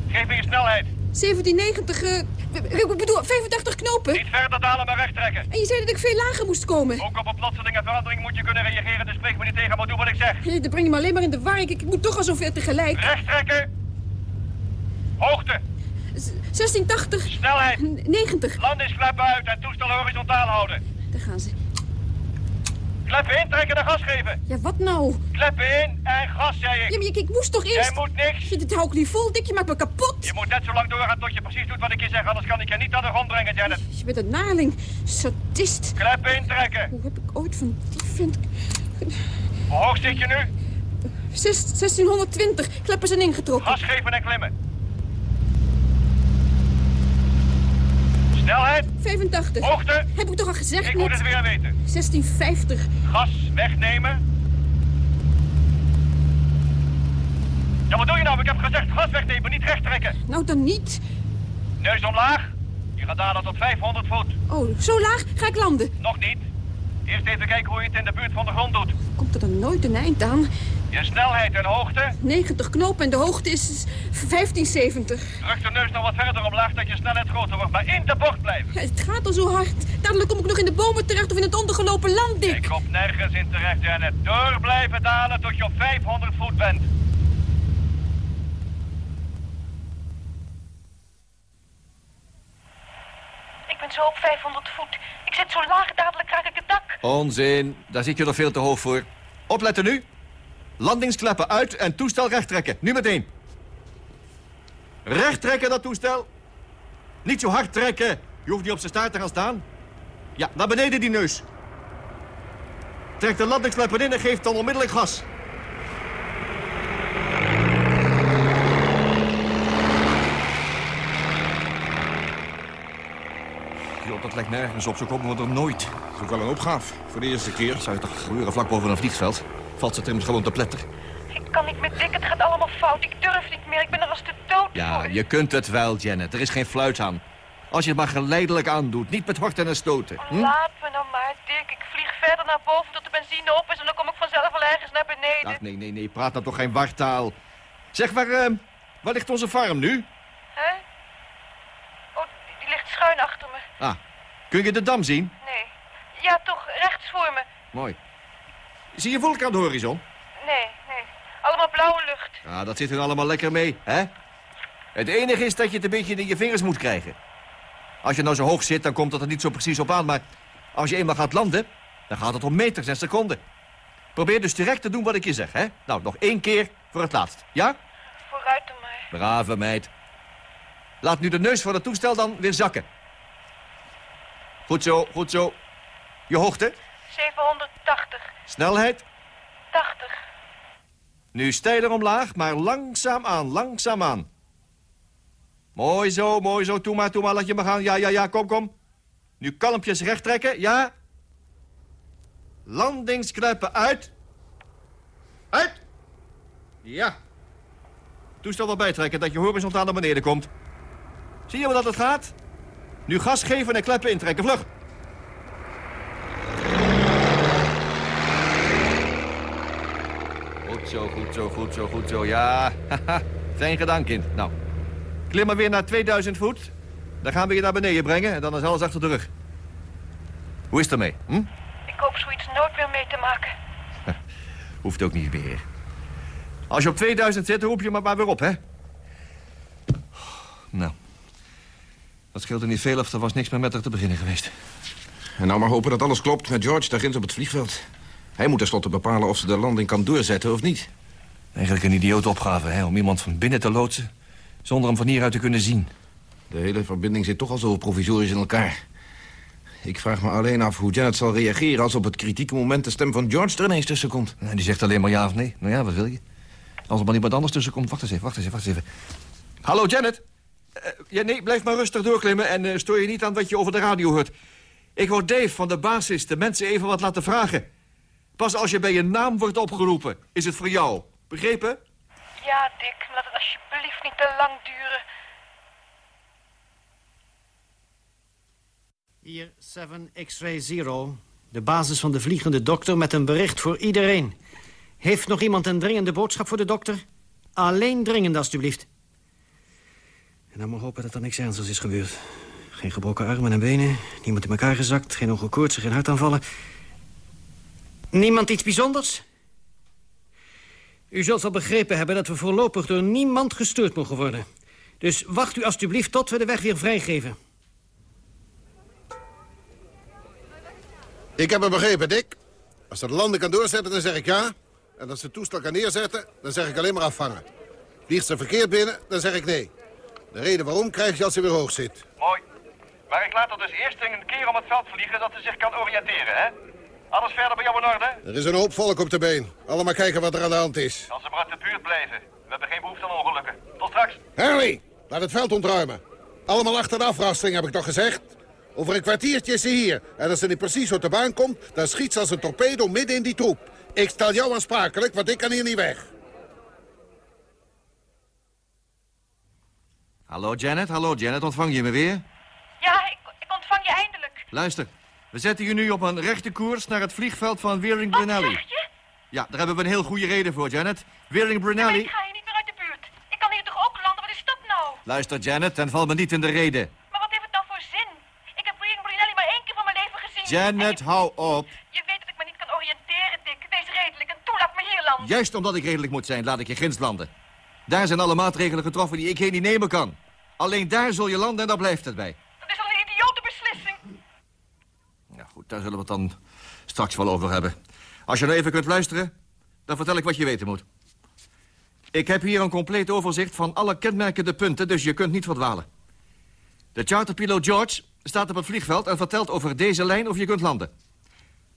Geef me je snelheid. 1790. eh, ik bedoel, 85 knopen. Niet verder dalen, maar recht trekken. En je zei dat ik veel lager moest komen. Ook op een plotselinge verandering moet je kunnen reageren, dus spreek me niet tegen, maar doe wat ik zeg. Hé, Dat breng je me alleen maar in de war. Ik, ik moet toch al zoveel tegelijk. Recht trekken. Hoogte. 1680. Snelheid. 90. Landingskleppen uit en toestel horizontaal houden. Daar gaan ze. Kleppen intrekken en gas geven. Ja, wat nou? Kleppen in en gas, zei ik. Ja, maar ik, ik moest toch eerst... Jij moet niks. Ja, dit hou ik niet vol, Dick. Je maakt me kapot. Je moet net zo lang doorgaan tot je precies doet wat ik je zeg, anders kan ik je niet aan de grond brengen, Janet. Je bent een naling. Sadist. Kleppen intrekken. Hoe heb ik ooit van die vent... Hoe hoog zit je nu? Zes- 1620. Kleppen zijn ingetrokken. Gas geven en klimmen. Snelheid. 85. Hoogte. Heb ik toch al gezegd Ik net? moet het weer weten. 1650. Gas wegnemen. Ja, wat doe je nou? Ik heb gezegd gas wegnemen, niet recht trekken. Nou, dan niet. Neus omlaag. Je gaat dalen tot 500 voet. Oh, zo laag ga ik landen. Nog niet. Eerst even kijken hoe je het in de buurt van de grond doet. Komt er dan nooit een eind aan? Je snelheid en hoogte. 90 knopen en de hoogte is 1570. Druk de neus nog wat verder omlaag dat je snelheid groter wordt. Maar in de bocht blijven. Ja, het gaat al zo hard. Dadelijk kom ik nog in de bomen terecht of in het ondergelopen land, Dick. Ik kom nergens in terecht, Janet. Door blijven dalen tot je op 500 voet bent. Ik ben zo op 500 voet. Ik zit zo laag, dadelijk raak ik het dak. Onzin, daar zit je nog veel te hoog voor. Opletten nu. Landingskleppen uit en toestel recht trekken. Nu meteen. Recht trekken dat toestel. Niet zo hard trekken. Je hoeft niet op zijn staart te gaan staan. Ja, naar beneden die neus. Trek de landingskleppen in en geef dan onmiddellijk gas. Joh, dat lijkt nergens op. Zo komen we er nooit. Dat is ook wel een opgave voor de eerste keer. Zou je toch gebeuren vlak boven een vliegveld? Valt ze immers gewoon te pletter. Ik kan niet met Dick, het gaat allemaal fout. Ik durf niet meer, ik ben er als te dood Ja, voor. je kunt het wel, Janet. Er is geen fluit aan. Als je het maar geleidelijk aandoet, niet met horten en stoten. Hm? Laat me nou maar, Dick. Ik vlieg verder naar boven tot de benzine op is... en dan kom ik vanzelf wel ergens naar beneden. Ach, nee, nee, nee, praat dan toch geen wartaal. Zeg, waar, eh, waar ligt onze farm nu? Hè? Oh, die ligt schuin achter me. Ah, kun je de dam zien? Nee. Ja, toch, rechts voor me. Mooi. Zie je wolken aan de horizon? Nee, nee. Allemaal blauwe lucht. Ja, dat zit er allemaal lekker mee, hè? Het enige is dat je het een beetje in je vingers moet krijgen. Als je nou zo hoog zit, dan komt het er niet zo precies op aan. Maar als je eenmaal gaat landen, dan gaat het om meters en seconden. Probeer dus direct te doen wat ik je zeg, hè? Nou, nog één keer voor het laatst, ja? Vooruit dan maar. Brave meid. Laat nu de neus van het toestel dan weer zakken. Goed zo, goed zo. Je hoogte, 780. snelheid, 80. Nu steiler omlaag, maar langzaam aan, langzaam aan. Mooi zo, mooi zo. Toe maar, toe maar, laat je maar gaan. Ja, ja, ja, kom, kom. Nu kalmpjes recht trekken, ja. Landingskleppen uit. Uit. Ja. Toestel wel bijtrekken dat je horizontaal naar beneden komt. Zie je dat het gaat? Nu gas geven en kleppen intrekken, vlug. Zo, goed zo, goed zo, goed zo. Ja. *laughs* Fijn gedaan, kind. Nou, klim maar weer naar 2000 voet. Dan gaan we je naar beneden brengen en dan is alles achter de rug. Hoe is het ermee? Hm? Ik hoop zoiets nooit meer mee te maken. *laughs* Hoeft ook niet meer. Als je op 2000 zit, roep je maar, maar weer op, hè? Nou, dat scheelde niet veel of er was niks meer met haar te beginnen geweest. En nou maar hopen dat alles klopt met George daar ginds op het vliegveld. Hij moet tenslotte bepalen of ze de landing kan doorzetten of niet. Eigenlijk een idiote opgave, hè? Om iemand van binnen te loodsen... zonder hem van hieruit te kunnen zien. De hele verbinding zit toch al zo provisorisch in elkaar. Ik vraag me alleen af hoe Janet zal reageren... als op het kritieke moment de stem van George er ineens tussen komt. Nou, die zegt alleen maar ja of nee. Nou ja, wat wil je? Als er maar iemand anders tussen komt. Wacht eens even, wacht eens even, wacht eens even. Hallo, Janet. Eh, ja, nee, blijf maar rustig doorklimmen en eh, stoor je niet aan wat je over de radio hoort. Ik hoor Dave van de basis de mensen even wat laten vragen. Pas als je bij je naam wordt opgeroepen, is het voor jou. Begrepen? Ja, Dick, laat het alsjeblieft niet te lang duren. Hier 7 X-ray 0. De basis van de vliegende dokter met een bericht voor iedereen. Heeft nog iemand een dringende boodschap voor de dokter? Alleen dringend, alstublieft. En dan maar hopen dat er niks ernstigs is gebeurd. Geen gebroken armen en benen, niemand in elkaar gezakt... geen hoge koortsen, geen hartaanvallen. Niemand iets bijzonders? U zult wel begrepen hebben dat we voorlopig door niemand gestuurd mogen worden. Dus wacht u alstublieft tot we de weg weer vrijgeven. Ik heb het begrepen, Dick. Als ze de landing kan doorzetten, dan zeg ik ja. En als ze het toestel kan neerzetten, dan zeg ik alleen maar afvangen. Vliegt ze verkeerd binnen, dan zeg ik nee. De reden waarom krijg je als ze weer hoog zit. Mooi. Maar ik laat er dus eerst een keer om het veld vliegen dat ze zich kan oriënteren, hè? Alles verder bij jou in orde? Er is een hoop volk op de been. Allemaal kijken wat er aan de hand is. Als ze maar uit de buurt blijven. We hebben geen behoefte aan ongelukken. Tot straks. Harley, laat het veld ontruimen. Allemaal achter de afrasting, heb ik toch gezegd? Over een kwartiertje is ze hier. En als ze niet precies op de baan komt, dan schiet ze als een torpedo midden in die troep. Ik stel jou aansprakelijk, want ik kan hier niet weg. Hallo, Janet. Hallo, Janet. Ontvang je me weer? Ja, ik, ik ontvang je eindelijk. Luister, we zetten je nu op een rechte koers naar het vliegveld van Weering Brunelli. Je? Ja, daar hebben we een heel goede reden voor, Janet. Weering Brunelli... ik ga hier niet meer uit de buurt. Ik kan hier toch ook landen? Wat is dat nou? Luister, Janet, en val me niet in de reden. Maar wat heeft het nou voor zin? Ik heb Brian Brunelli maar één keer van mijn leven gezien. Janet, hou op. Je weet dat ik me niet kan oriënteren, Dick. Wees redelijk en toe laat me hier landen. Juist omdat ik redelijk moet zijn, laat ik je ginds landen. Daar zijn alle maatregelen getroffen die ik hier niet nemen kan. Alleen daar zul je landen en daar blijft het bij. Dat is al een idiote beslissing. Ja, goed, daar zullen we het dan straks wel over hebben. Als je nou even kunt luisteren, dan vertel ik wat je weten moet. Ik heb hier een compleet overzicht van alle kenmerkende punten, dus je kunt niet verdwalen. De charterpiloot George staat op het vliegveld en vertelt over deze lijn of je kunt landen.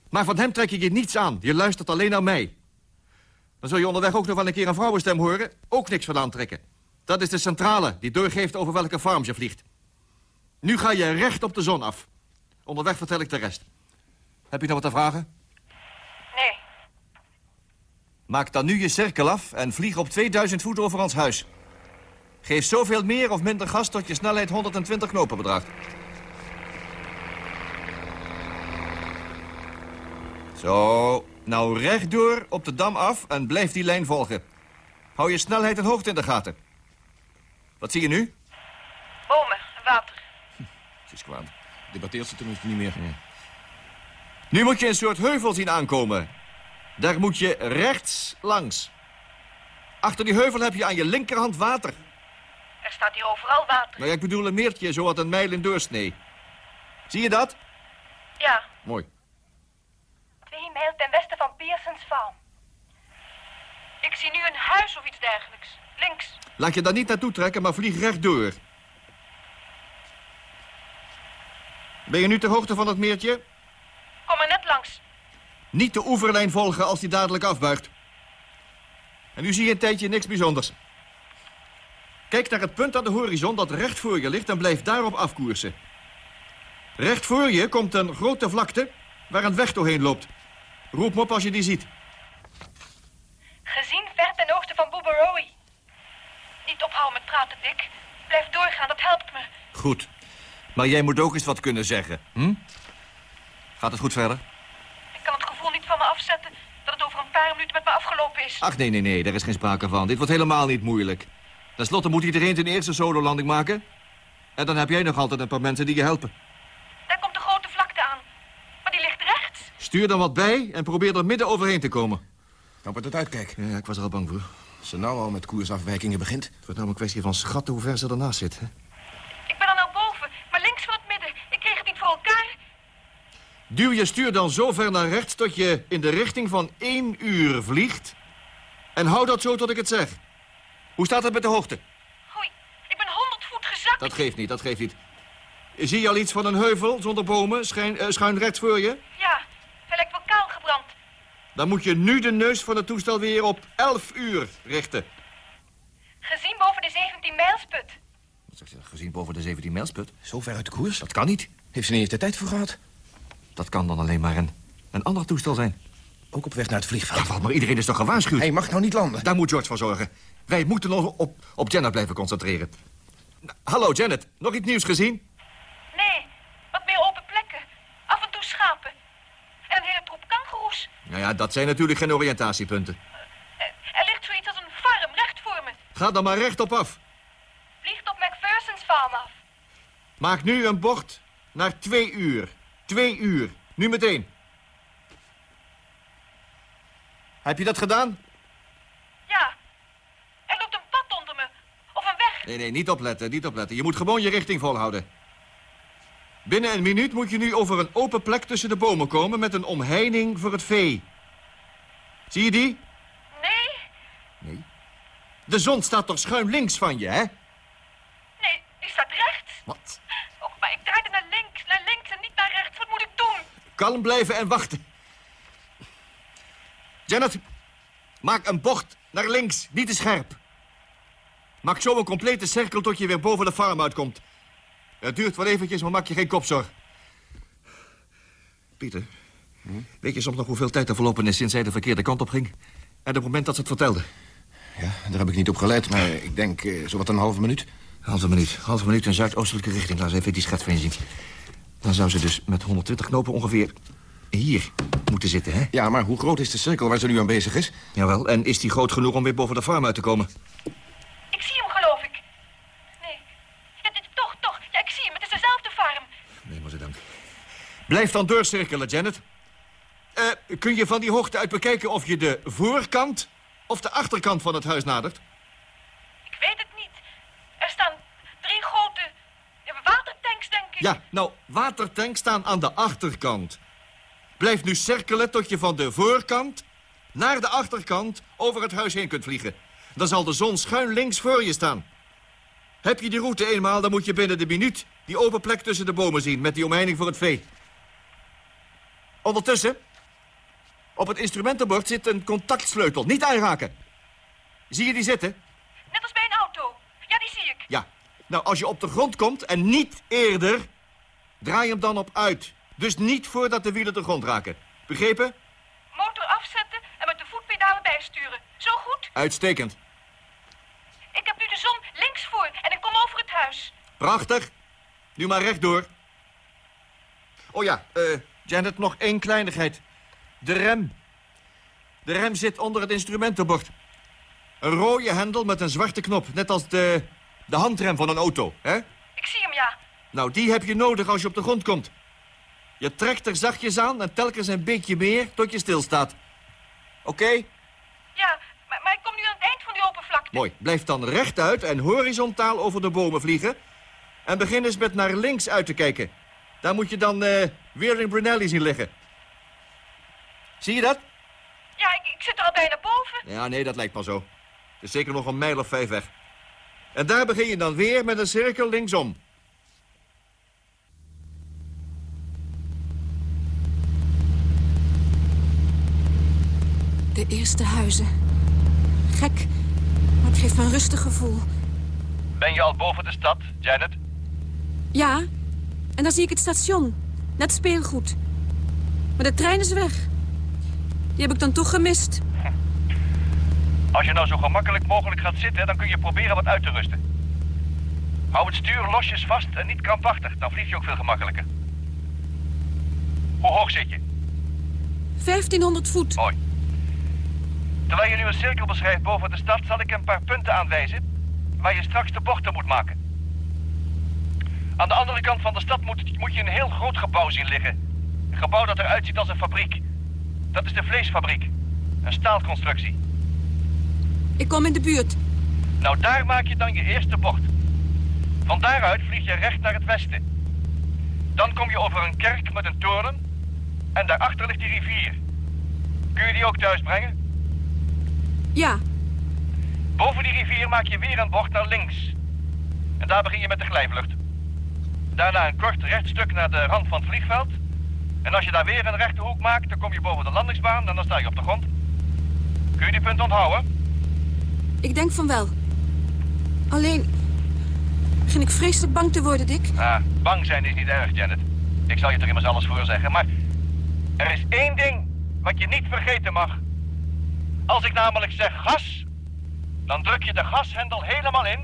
Maar van hem trek je je niets aan. Je luistert alleen naar mij. Dan zul je onderweg ook nog wel een keer een vrouwenstem horen. Ook niks van aantrekken. Dat is de centrale die doorgeeft over welke farm je vliegt. Nu ga je recht op de zon af. Onderweg vertel ik de rest. Heb je nog wat te vragen? Nee. Maak dan nu je cirkel af en vlieg op 2000 voet over ons huis. Geef zoveel meer of minder gas tot je snelheid 120 knopen bedraagt. Zo, nou rechtdoor op de dam af en blijf die lijn volgen. Hou je snelheid en hoogte in de gaten. Wat zie je nu? Bomen, water. Het is kwaad. Debatteert ze tenminste niet meer. Nu moet je een soort heuvel zien aankomen. Daar moet je rechts langs. Achter die heuvel heb je aan je linkerhand water. Er staat hier overal water. Nou ja, ik bedoel een meertje, zo wat een mijl in doorsnee. Zie je dat? Ja, Mooi. twee mijl ten westen van Pearson's Farm. Ik zie nu een huis of iets dergelijks. Links. Laat je daar niet naartoe trekken, maar vlieg rechtdoor. Ben je nu ter hoogte van het meertje? Kom er net langs. Niet de oeverlijn volgen als die dadelijk afbuigt. En nu zie je een tijdje niks bijzonders. Kijk naar het punt aan de horizon dat recht voor je ligt en blijf daarop afkoersen. Recht voor je komt een grote vlakte waar een weg doorheen loopt. Roep me op als je die ziet. Gezien ver ten oosten van Booberowie. Niet ophouden met praten, Dick. Blijf doorgaan, dat helpt me. Goed. Maar jij moet ook eens wat kunnen zeggen. Hm? Gaat het goed verder? Ik kan het gevoel niet van me afzetten dat het over een paar minuten met me afgelopen is. Ach, nee, nee, nee. Daar is geen sprake van. Dit wordt helemaal niet moeilijk. Ten slotte moet iedereen zijn eerste sololanding maken. En dan heb jij nog altijd een paar mensen die je helpen. Daar komt de grote vlakte aan. Maar die ligt rechts. Stuur dan wat bij en probeer er midden overheen te komen. Nou, wordt het uitkijk. Ja, ik was er al bang voor. Als ze nou al met koersafwijkingen begint... Het wordt nou een kwestie van schatten hoe ver ze ernaast zit. Hè? Ik ben er nou boven, maar links van het midden. Ik kreeg het niet voor elkaar. Duw je stuur dan zo ver naar rechts tot je in de richting van één uur vliegt. En hou dat zo tot ik het zeg. Hoe staat het met de hoogte? Oei, ik ben 100 voet gezakt. Dat geeft niet, dat geeft niet. Zie je al iets van een heuvel zonder bomen, eh, schuin rechts voor je? Ja, hij lijkt wel kaal gebrand. Dan moet je nu de neus van het toestel weer op 11 uur richten. Gezien boven de 17 mijlsput. Wat zeg je, gezien boven de 17 mijlsput? Zo ver uit de koers? Dat kan niet. Heeft ze niet eens de tijd voor gehad? Dat kan dan alleen maar een, een ander toestel zijn. Ook op weg naar het vliegveld. Ja, maar iedereen is toch gewaarschuwd? Hij mag nou niet landen. Daar moet George voor zorgen. Wij moeten ons op, op Janet blijven concentreren. Nou, hallo, Janet. Nog iets nieuws gezien? Nee, wat meer open plekken. Af en toe schapen. En een hele troep kangoeroes. Nou ja, dat zijn natuurlijk geen oriëntatiepunten. Er, er ligt zoiets als een farm recht voor me. Ga dan maar recht op af. Vliegt op McPherson's farm af. Maak nu een bocht naar twee uur. Twee uur. Nu meteen. Heb je dat gedaan? Ja. Er loopt een pad onder me. Of een weg. Nee, nee, niet opletten, niet opletten. Je moet gewoon je richting volhouden. Binnen een minuut moet je nu over een open plek tussen de bomen komen... met een omheining voor het vee. Zie je die? Nee, Nee. De zon staat toch schuin links van je, hè? nee, die staat rechts. Wat? Kalm blijven en wachten. Janet, maak een bocht naar links, niet te scherp. Maak zo een complete cirkel tot je weer boven de farm uitkomt. Het duurt wel eventjes, maar maak je geen kopzorg. Pieter, weet je soms nog hoeveel tijd er verlopen is sinds zij de verkeerde kant op ging? En het moment dat ze het vertelde? Ja, daar heb ik niet op gelet, maar ik denk uh, zowat een halve minuut. Halve minuut. Halve minuut in zuidoostelijke richting. Laat eens even die schets van je zien. Dan zou ze dus met 120 knopen ongeveer hier moeten zitten, hè? Ja, maar hoe groot is de cirkel waar ze nu aan bezig is? Jawel, en is die groot genoeg om weer boven de farm uit te komen? Ik zie hem, geloof ik. Nee, ja, dit, toch, toch. Ja, ik zie hem. Het is dezelfde farm. Nee, maar ze dank. Blijf dan doorcirkelen, Janet. Eh, kun je van die hoogte uit bekijken of je de voorkant of de achterkant van het huis nadert? Ik weet het niet. Er staan drie grote ja, watertanks, denk ik. Ja, nou, watertanks staan aan de achterkant. Blijf nu cirkelen tot je van de voorkant naar de achterkant over het huis heen kunt vliegen. Dan zal de zon schuin links voor je staan. Heb je die route eenmaal, dan moet je binnen de minuut die open plek tussen de bomen zien met die omheining voor het vee. Ondertussen, op het instrumentenbord zit een contactsleutel. Niet aanraken. Zie je die zitten? Net als bij een auto. Ja, die zie ik. Ja. Nou, als je op de grond komt en niet eerder, draai hem dan op uit. Dus niet voordat de wielen de grond raken. Begrepen? Motor afzetten en met de voetpedalen bijsturen. Zo goed? Uitstekend. Ik heb nu de zon links voor en ik kom over het huis. Prachtig. Nu maar rechtdoor. Oh ja, eh, Janet, nog één kleinigheid. De rem. De rem zit onder het instrumentenbord. Een rode hendel met een zwarte knop. Net als de, de handrem van een auto, hè? Ik zie hem, ja. Nou, die heb je nodig als je op de grond komt. Je trekt er zachtjes aan en telkens een beetje meer tot je stilstaat. Oké? Ja, maar, maar ik kom nu aan het eind van die open vlakte. Mooi. Blijf dan rechtuit en horizontaal over de bomen vliegen. En begin eens met naar links uit te kijken. Daar moet je dan Weerling Brunelli zien liggen. Zie je dat? Ja, ik, ik zit er al bijna boven. Ja, nee, dat lijkt maar zo. Het is zeker nog een mijl of vijf weg. En daar begin je dan weer met een cirkel linksom. De eerste huizen. Gek, maar het geeft me een rustig gevoel. Ben je al boven de stad, Janet? Ja, en dan zie ik het station. Net speelgoed. Maar de trein is weg. Die heb ik dan toch gemist. *laughs* Als je nou zo gemakkelijk mogelijk gaat zitten, dan kun je proberen wat uit te rusten. Hou het stuur losjes vast en niet krampachtig. Dan vlieg je ook veel gemakkelijker. Hoe hoog zit je? 1500 voet. Mooi. Terwijl je nu een cirkel beschrijft boven de stad... zal ik een paar punten aanwijzen... waar je straks de bochten moet maken. Aan de andere kant van de stad moet, moet je een heel groot gebouw zien liggen. Een gebouw dat eruit ziet als een fabriek. Dat is de vleesfabriek. Een staalconstructie. Ik kom in de buurt. Nou, daar maak je dan je eerste bocht. Van daaruit vlieg je recht naar het westen. Dan kom je over een kerk met een toren. En daarachter ligt die rivier. Kun je die ook thuis brengen? Ja. Boven die rivier maak je weer een bocht naar links. En daar begin je met de glijvlucht. Daarna een kort rechtstuk naar de rand van het vliegveld. En als je daar weer een rechte hoek maakt, dan kom je boven de landingsbaan en dan sta je op de grond. Kun je die punt onthouden? Ik denk van wel. Alleen begin ik vreselijk bang te worden, Dick. Ah, bang zijn is niet erg, Janet. Ik zal je er immers alles voor zeggen, maar... Er is één ding wat je niet vergeten mag. Als ik namelijk zeg gas, dan druk je de gashendel helemaal in...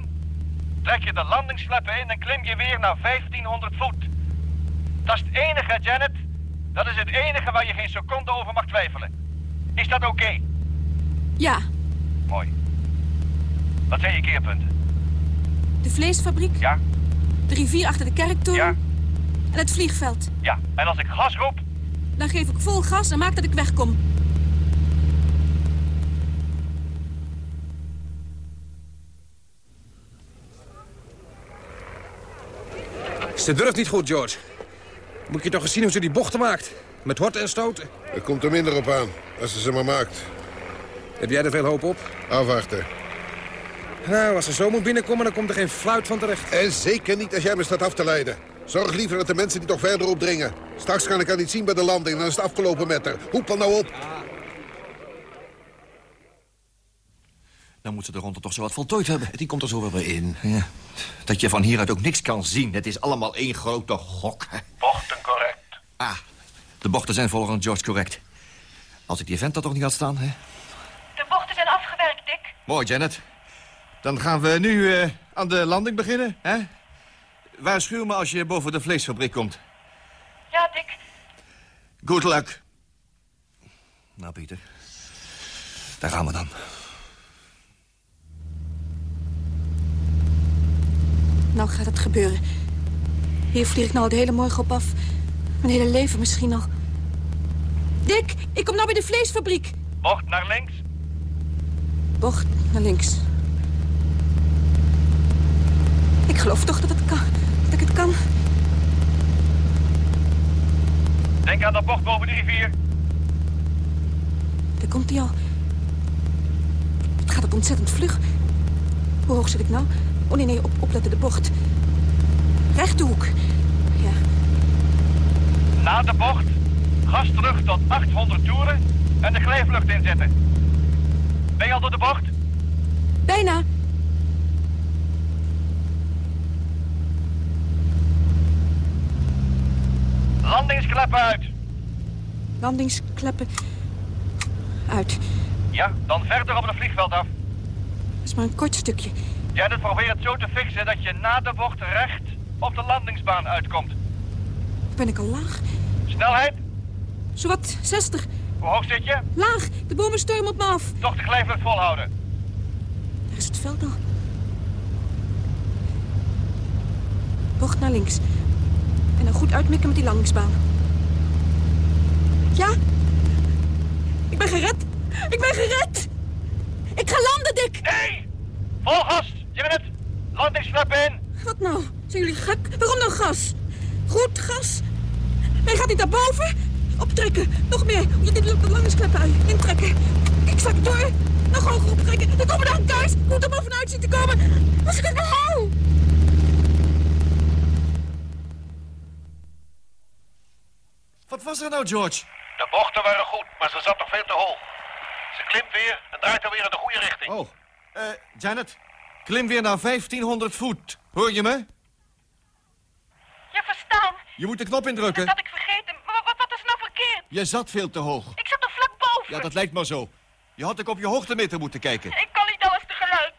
trek je de landingssleppen in en klim je weer naar 1500 voet. Dat is het enige, Janet. Dat is het enige waar je geen seconde over mag twijfelen. Is dat oké? Ja, Mooi. Wat zijn je keerpunten? de vleesfabriek. Ja? De rivier achter de kerktoren. Ja? En het vliegveld. Ja. En als ik gas roep, Dan geef ik vol gas en maak dat ik wegkom. Ze durft niet goed, George. Moet je toch eens zien hoe ze die bochten maakt. Met horten en stoten. Het komt er minder op aan, als ze ze maar maakt. Heb jij er veel hoop op? Afwachten. Nou, als ze zo moet binnenkomen, dan komt er geen fluit van terecht. En zeker niet als jij me staat af te leiden. Zorg liever dat de mensen die toch verder opdringen. Straks kan ik haar niet zien bij de landing, dan is het afgelopen met haar. Hoepel nou op. Dan moet ze de ronde toch zo wat voltooid hebben. Die komt er zo wel weer in. Ja. Dat je van hieruit ook niks kan zien. Het is allemaal één grote gok. bochten correct. Ah, de bochten zijn volgens George correct. Als ik die vent er toch niet had staan, hè? De bochten zijn afgewerkt, Dick. Mooi, Janet. Dan gaan we nu eh, aan de landing beginnen, hè? Waarschuw me als je boven de vleesfabriek komt. Ja, Dick. Good luck. Nou, Pieter. Daar gaan we dan. Nou gaat het gebeuren. Hier vlieg ik nou de hele morgen op af. Mijn hele leven misschien al. Dick, ik kom nou bij de vleesfabriek. Bocht naar links. Bocht naar links. Ik geloof toch dat het kan. Dat ik het kan. Denk aan de bocht boven de rivier. Daar komt hij al. Het gaat ook ontzettend vlug. Hoe hoog zit ik nou? Oh nee, nee, op, opletten de bocht. Rechte hoek. Ja, Na de bocht, gas terug tot 800 toeren en de glijvlucht inzetten. Ben je al door de bocht? bijna. Landingskleppen uit. Landingskleppen uit. Ja, dan verder op het vliegveld af. Dat is maar een kort stukje. Janet, probeer het zo te fixen dat je na de bocht recht op de landingsbaan uitkomt. Ben ik al laag? Snelheid? Zowat 60. Hoe hoog zit je? Laag. De bomen stormen op me af. Toch de glijvlucht volhouden. Daar is het veld al. Bocht naar links. En dan goed uitmikken met die landingsbaan. Ja? Ik ben gered. Ik ben gered. Ik ga landen, Dick. Nee! Vol gas, Janet. Landingskleppen in. Wat nou? Zijn jullie gek? Waarom dan gas? Goed, gas. Nee, gaat niet naar boven. Optrekken. Nog meer. Je dit de landingskleppen uit. Intrekken. Ik zak door. Nog hoger optrekken. Dan komen we aan thuis. Ik moet er bovenuit zien te komen. Als ik het nou hou. Wat was er nou, George? De bochten waren goed, maar ze zat nog veel te hoog. Ze klimt weer en draait dan weer in de goede richting. Oh, eh, Janet, klim weer naar 1500 voet. Hoor je me? Ja, verstaan. Je moet de knop indrukken. Dat had ik vergeten. Maar wat, wat is nou verkeerd? Je zat veel te hoog. Ik zat er vlak boven. Ja, dat lijkt maar zo. Je had ook op je hoogtemeter moeten kijken. Ik kan niet alles tegelijk.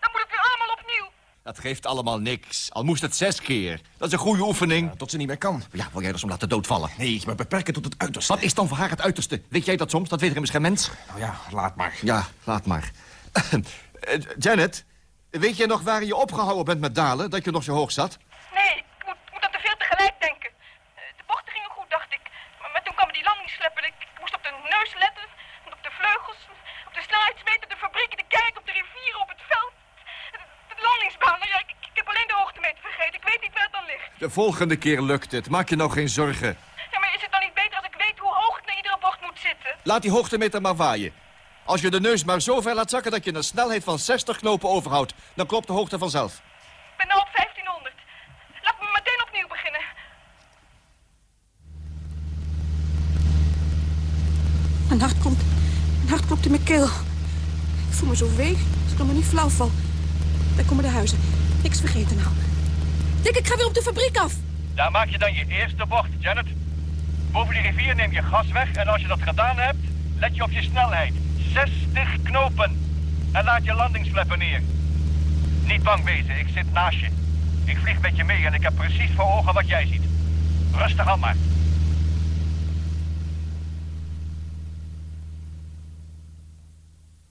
Dan moet het weer allemaal opnieuw. Dat geeft allemaal niks. Al moest het zes keer. Dat is een goede oefening. tot ze niet meer kan. Ja, wil jij dus om laten doodvallen? Nee, maar beperken tot het uiterste. Wat is dan voor haar het uiterste? Weet jij dat soms? Dat weet er immers geen mens. Nou ja, laat maar. Ja, laat maar. *clears throat* Eh, Janet, weet jij nog waar je opgehouden bent met dalen? Dat je nog zo hoog zat? Nee, ik moet, moet aan te veel tegelijk denken. Eh, De bochten gingen goed, dacht ik. Maar, maar toen kwamen die landingssleppen. Ik, ik moest op de neus letten, op de vleugels, op de snelheidsmeter, de fabrieken, de kerk, op de rivieren, op het veld. De, de landingsbaan. Nou ja, ik, ik heb alleen de hoogtemeter vergeten. Ik weet niet waar het dan ligt. De volgende keer lukt het. Maak je nou geen zorgen. Ja, maar is het dan niet beter als ik weet hoe hoog het naar iedere bocht moet zitten? Laat die hoogtemeter maar waaien. Als je de neus maar zo ver laat zakken dat je een snelheid van 60 knopen overhoudt... dan klopt de hoogte vanzelf. Ik ben nu op 1500. Laat me meteen opnieuw beginnen. Mijn hart komt... Mijn hart klopt in mijn keel. Ik voel me zo weeg als ik nog maar niet flauw val. Daar komen de huizen. Niks vergeten nou. Dick, ik ga weer op de fabriek af. Daar maak je dan je eerste bocht, Janet. Boven die rivier neem je gas weg en als je dat gedaan hebt, let je op je snelheid. 60 knopen. En laat je landingsflappen neer. Niet bang wezen, ik zit naast je. Ik vlieg met je mee en ik heb precies voor ogen wat jij ziet. Rustig aan maar.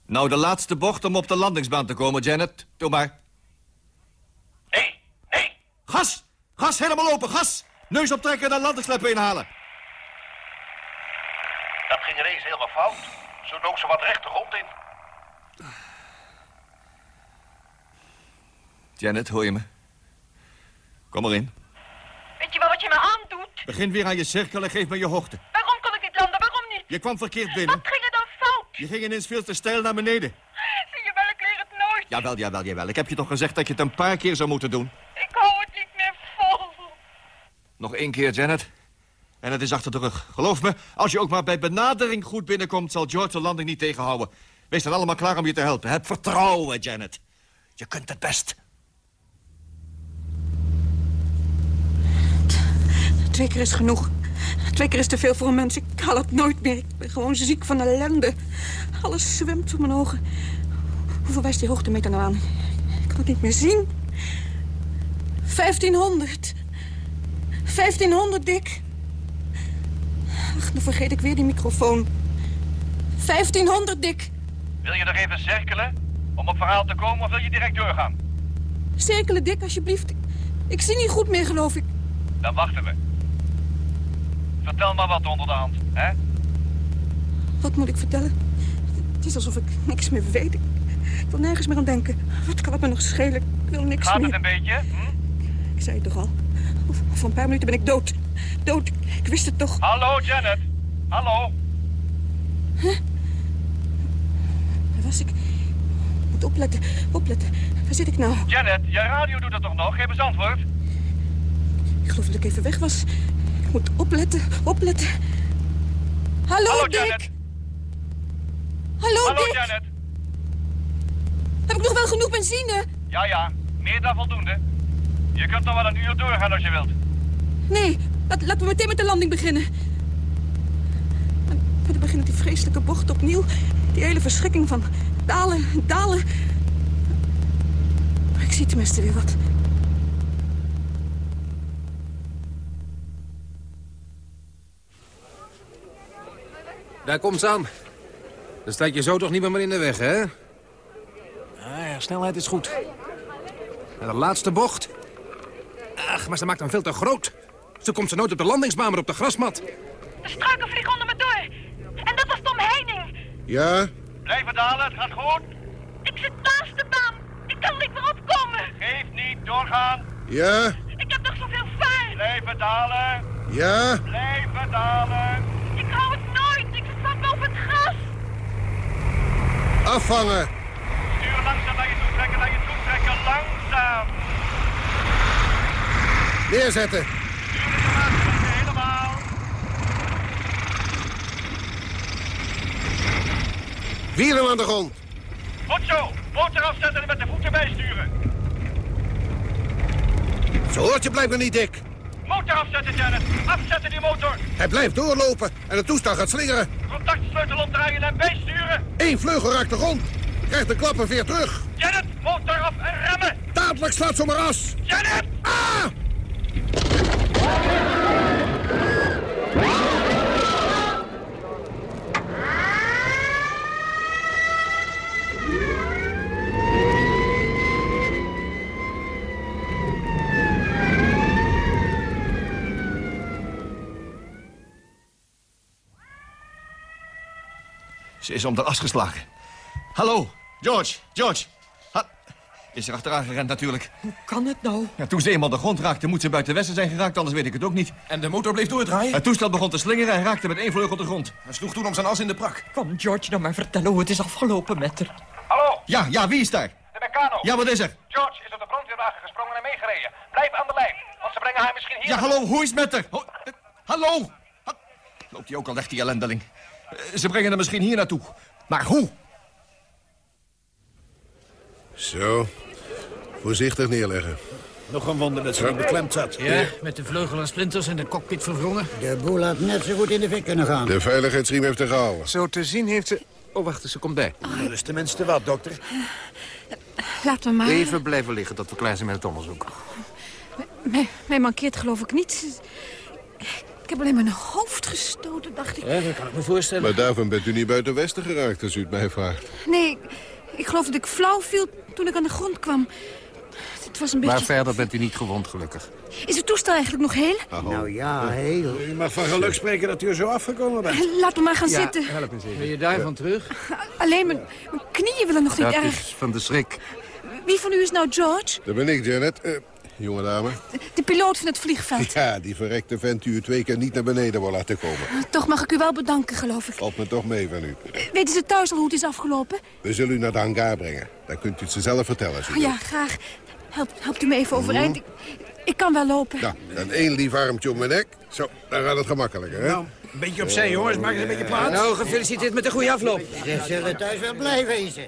Nou, de laatste bocht om op de landingsbaan te komen, Janet. Doe maar. Nee, nee. Gas! Gas helemaal open, gas! Neus optrekken en landingssleppen inhalen. Dat ging ineens helemaal fout. Zo dook ze wat recht de grond in. Janet, hoor je me? Kom erin. Weet je wel wat je me aandoet? Begin weer aan je cirkel en geef me je hoogte. Waarom kon ik niet landen? Waarom niet? Je kwam verkeerd binnen. Wat ging er dan fout? Je ging ineens veel te steil naar beneden. Zie je wel, ik leer het nooit. Jawel, jawel, jawel. Ik heb je toch gezegd dat je het een paar keer zou moeten doen? Ik hou het niet meer vol. Nog één keer, Janet. En het is achter de rug. Geloof me, als je ook maar bij benadering goed binnenkomt... zal George de landing niet tegenhouden. Wees dan allemaal klaar om je te helpen. Heb vertrouwen, Janet. Je kunt het best. Twee keer is genoeg. Twee keer is te veel voor een mens. Ik haal het nooit meer. Ik ben gewoon ziek van ellende. Alles zwemt voor mijn ogen. Hoeveel wijst die hoogtemeter nou aan? Ik kan het niet meer zien. 1500. 1500, Dick. Ach, dan vergeet ik weer die microfoon. 1500, Dick. Wil je nog even cirkelen om op verhaal te komen of wil je direct doorgaan? Cirkelen, Dick, alsjeblieft. Ik zie niet goed meer, geloof ik. Dan wachten we. Vertel maar wat onder de hand, hè? Wat moet ik vertellen? Het is alsof ik niks meer weet. Ik wil nergens meer aan denken. Wat kan het me nog schelen? Ik wil niks Gaat meer. het een beetje? Hm? Ik zei het toch al. Over een paar minuten ben ik dood. Dood. Ik wist het toch. Hallo, Janet. Hallo. Waar was ik? Ik moet opletten. Opletten. Waar zit ik nou? Janet, je radio doet het toch nog? Geef eens antwoord. Ik geloof dat ik even weg was. Ik moet opletten. Opletten. Hallo, Hallo, Dick. Janet. Hallo, Hallo, Dick. Janet. Heb ik nog wel genoeg benzine? Ja, ja. Meer dan voldoende. Je kunt nog wel een uur doorgaan als je wilt. Nee. Laat, laten we meteen met de landing beginnen. En maar dan begint die vreselijke bocht opnieuw. Die hele verschrikking van dalen, dalen. Maar ik zie tenminste weer wat. Daar komt ze aan. Dan staat je zo toch niet meer, meer in de weg, hè? Ah, ja, snelheid is goed. En de laatste bocht. Ach, maar ze maakt hem veel te groot. Zo komt ze nooit op de landingsbaan, maar op de grasmat. De struiken vliegen onder me door. En dat was Tom Heining. Ja? Blijven dalen, het gaat goed. Ik zit naast de baan. Ik kan niet meer opkomen. Geef niet, doorgaan. Ja? Ik heb nog zoveel vaart. Blijven dalen. Ja? Blijven dalen. Ik hou het nooit. Ik sta boven het gras. Afvangen. Stuur langzaam naar je toe trekken, naar je toe trekken. Langzaam. Neerzetten. Helemaal. Wielen aan de grond. Goed zo. Motor afzetten en met de voeten bijsturen. Zo hoort je blijft nog niet dik. Motor afzetten, Janet. Afzetten die motor. Hij blijft doorlopen en het toestel gaat slingeren. Contactsleutel omdraaien en bijsturen. Eén vleugel raakt de grond. Krijgt de klapper weer terug. Janet, motor af en remmen. Dadelijk slaat ze maar as. Janet! Ah! Ze is om de as geslagen. Hallo, George, George. Ha is er achteraan gerend natuurlijk. Hoe kan het nou? Ja, toen ze eenmaal de grond raakte, moet ze buiten westen zijn geraakt, anders weet ik het ook niet. En de motor bleef doordraaien? Het toestel begon te slingeren en raakte met één vleugel de grond. Hij sloeg toen om zijn as in de prak. Kom, George, nou maar vertellen hoe het is afgelopen met haar. Hallo, Ja, ja, wie is daar? de Meccano. Ja, wat is er? George is op de brandweerwagen gesprongen en meegereden. Blijf aan de lijn, want ze brengen haar misschien hier... Ja, hallo, hoe is het met haar? Ho- eh, hallo? Ha- Loopt hij ook al weg, die ellendeling? Eh, Ze brengen hem misschien hier naartoe. Maar hoe? Zo. Voorzichtig neerleggen. Nog een wonder dat ze niet beklemd zat. Ja, met de vleugel en splinters en de cockpit verwrongen. De boel had net zo goed in de fik kunnen gaan. De veiligheidsriem heeft er gehouden. Zo te zien heeft ze... Oh, wacht ze komt bij. Dat is tenminste wat, dokter. Laat me maar. Even blijven liggen tot we klaar zijn met het onderzoek. Mij, mij mankeert geloof ik niets. Ik heb alleen mijn hoofd gestoten, dacht ik. Ja, dat kan ik me voorstellen. Maar daarvan bent u niet buiten Westen geraakt, als u het mij vraagt. Nee, ik, ik geloof dat ik flauw viel toen ik aan de grond kwam. Het was een beetje... Maar verder bent u niet gewond, gelukkig. Is het toestel eigenlijk nog heel? Nou ja, heel. U mag van geluk spreken dat u er zo afgekomen bent. Laat me maar gaan Ja, zitten. help eens even. Ben je daarvan terug? Alleen mijn, mijn knieën willen nog niet Dat erg. is van de schrik. Wie van u is nou George? Dat ben ik, Janet. Eh, jonge dame. De piloot van het vliegveld. Ja, die verrekte vent u twee keer niet naar beneden wil laten komen. Toch mag ik u wel bedanken, geloof ik. Valt me toch mee van u. Weten ze thuis al hoe het is afgelopen? We zullen u naar de hangar brengen. Dan kunt u het ze zelf vertellen als u Oh, ja, graag. Help, helpt u me even overeind. Ik, ik kan wel lopen. Ja, dan één lief armtje om mijn nek. Zo, dan gaat het gemakkelijker, hè? Nou, een beetje opzij, jongens. Maak eens een beetje plaats. Nou, gefeliciteerd met de goede afloop. Ze zullen thuis wel blij wezen.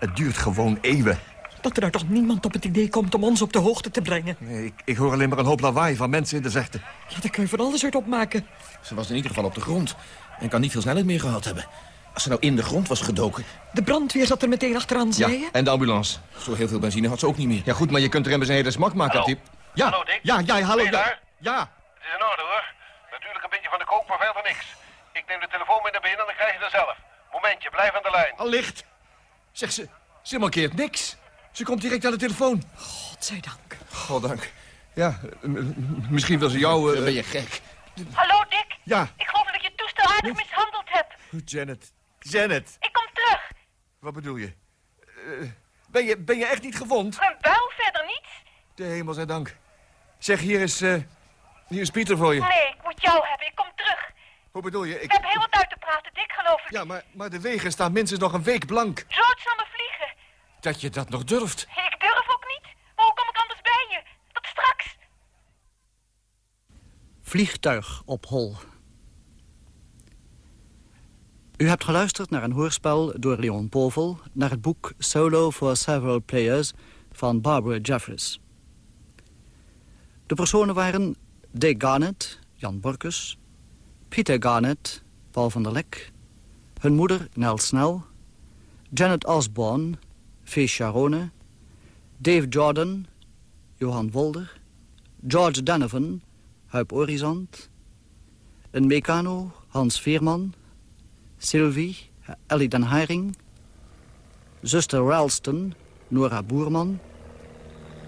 Het duurt gewoon eeuwen. Dat er nou toch niemand op het idee komt om ons op de hoogte te brengen. Nee, ik, ik hoor alleen maar een hoop lawaai van mensen in de zegte. Ja, daar kun je van alles uit opmaken. Ze was in ieder geval op de grond. En kan niet veel snelheid meer gehad hebben. Als ze nou in de grond was gedoken... De brandweer zat er meteen achteraan, zei je? en de ambulance. Zo heel veel benzine had ze ook niet meer. Ja, goed, maar je kunt er immers een hele smak maken, Hallo. Tip. Ja, Hallo, Dick. ja, ja, hallo. Ben je Ja, daar? ja. Het is in orde, hoor. Natuurlijk een beetje van de kook, maar verder niks. Ik neem de telefoon mee naar binnen en dan krijg je er zelf. Momentje, blijf aan de lijn. Allicht. Zeg, ze, ze mankeert niks. Ze komt direct aan de telefoon. Godzijdank. Goddank. Ja, misschien wil ze jou... Dan ben je gek. Hallo, Dick. Ja, Ik geloof dat ik je toestel aardig mishandeld heb. Janet. Janet, Ik kom terug. wat bedoel je? Eh, ben je? Ben je echt niet gewond? Een buil verder niets? De hemel zij dank. Zeg, hier is, eh, hier is Pieter voor je. Nee, ik moet jou hebben. Hoe bedoel je? We Ik... hebben heel wat uit te praten, Dick, geloof ik. Ja, maar, maar de wegen staan minstens nog een week blank. George zal me vliegen. Dat je dat nog durft. Ik durf ook niet. Maar hoe kom ik anders bij je? Tot straks. Vliegtuig op hol. U hebt geluisterd naar een hoorspel door Leon Povel... naar het boek Solo for Several Players van Barbara Jeffries. De personen waren Dick Garnett, Jan Borkus... Peter Garnett, Paul van der Lek... hun moeder Nel Snel... Janet Osborne, Fee Charone... Dave Jordan, Johan Wolder... George Donovan, Huip Orizant... een mecano, Hans Veerman... Sylvie, Ellie den Haring... zuster Ralston, Nora Boerman...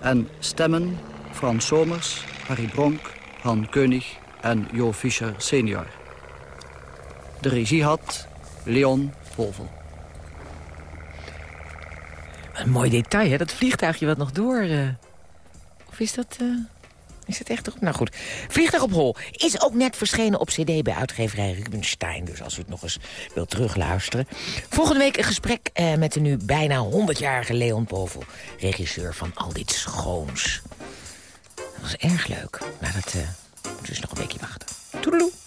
en stemmen Frans Somers, Harry Bronk, Han Keunig en Jo Fischer senior. De regie had Leon Povel. Een mooi detail, hè? Dat vliegtuigje wat nog door... eh, Of is dat... eh, Is het echt toch? Nou goed. Vliegtuig op hol is ook net verschenen op cd bij uitgeverij Rubenstein. Dus als u het nog eens wilt terugluisteren. Volgende week een gesprek eh, met de nu bijna 100-jarige Leon Povel. Regisseur van Al dit schoons. Dat was erg leuk. Maar dat moet dus nog een weekje wachten. Toedeloe.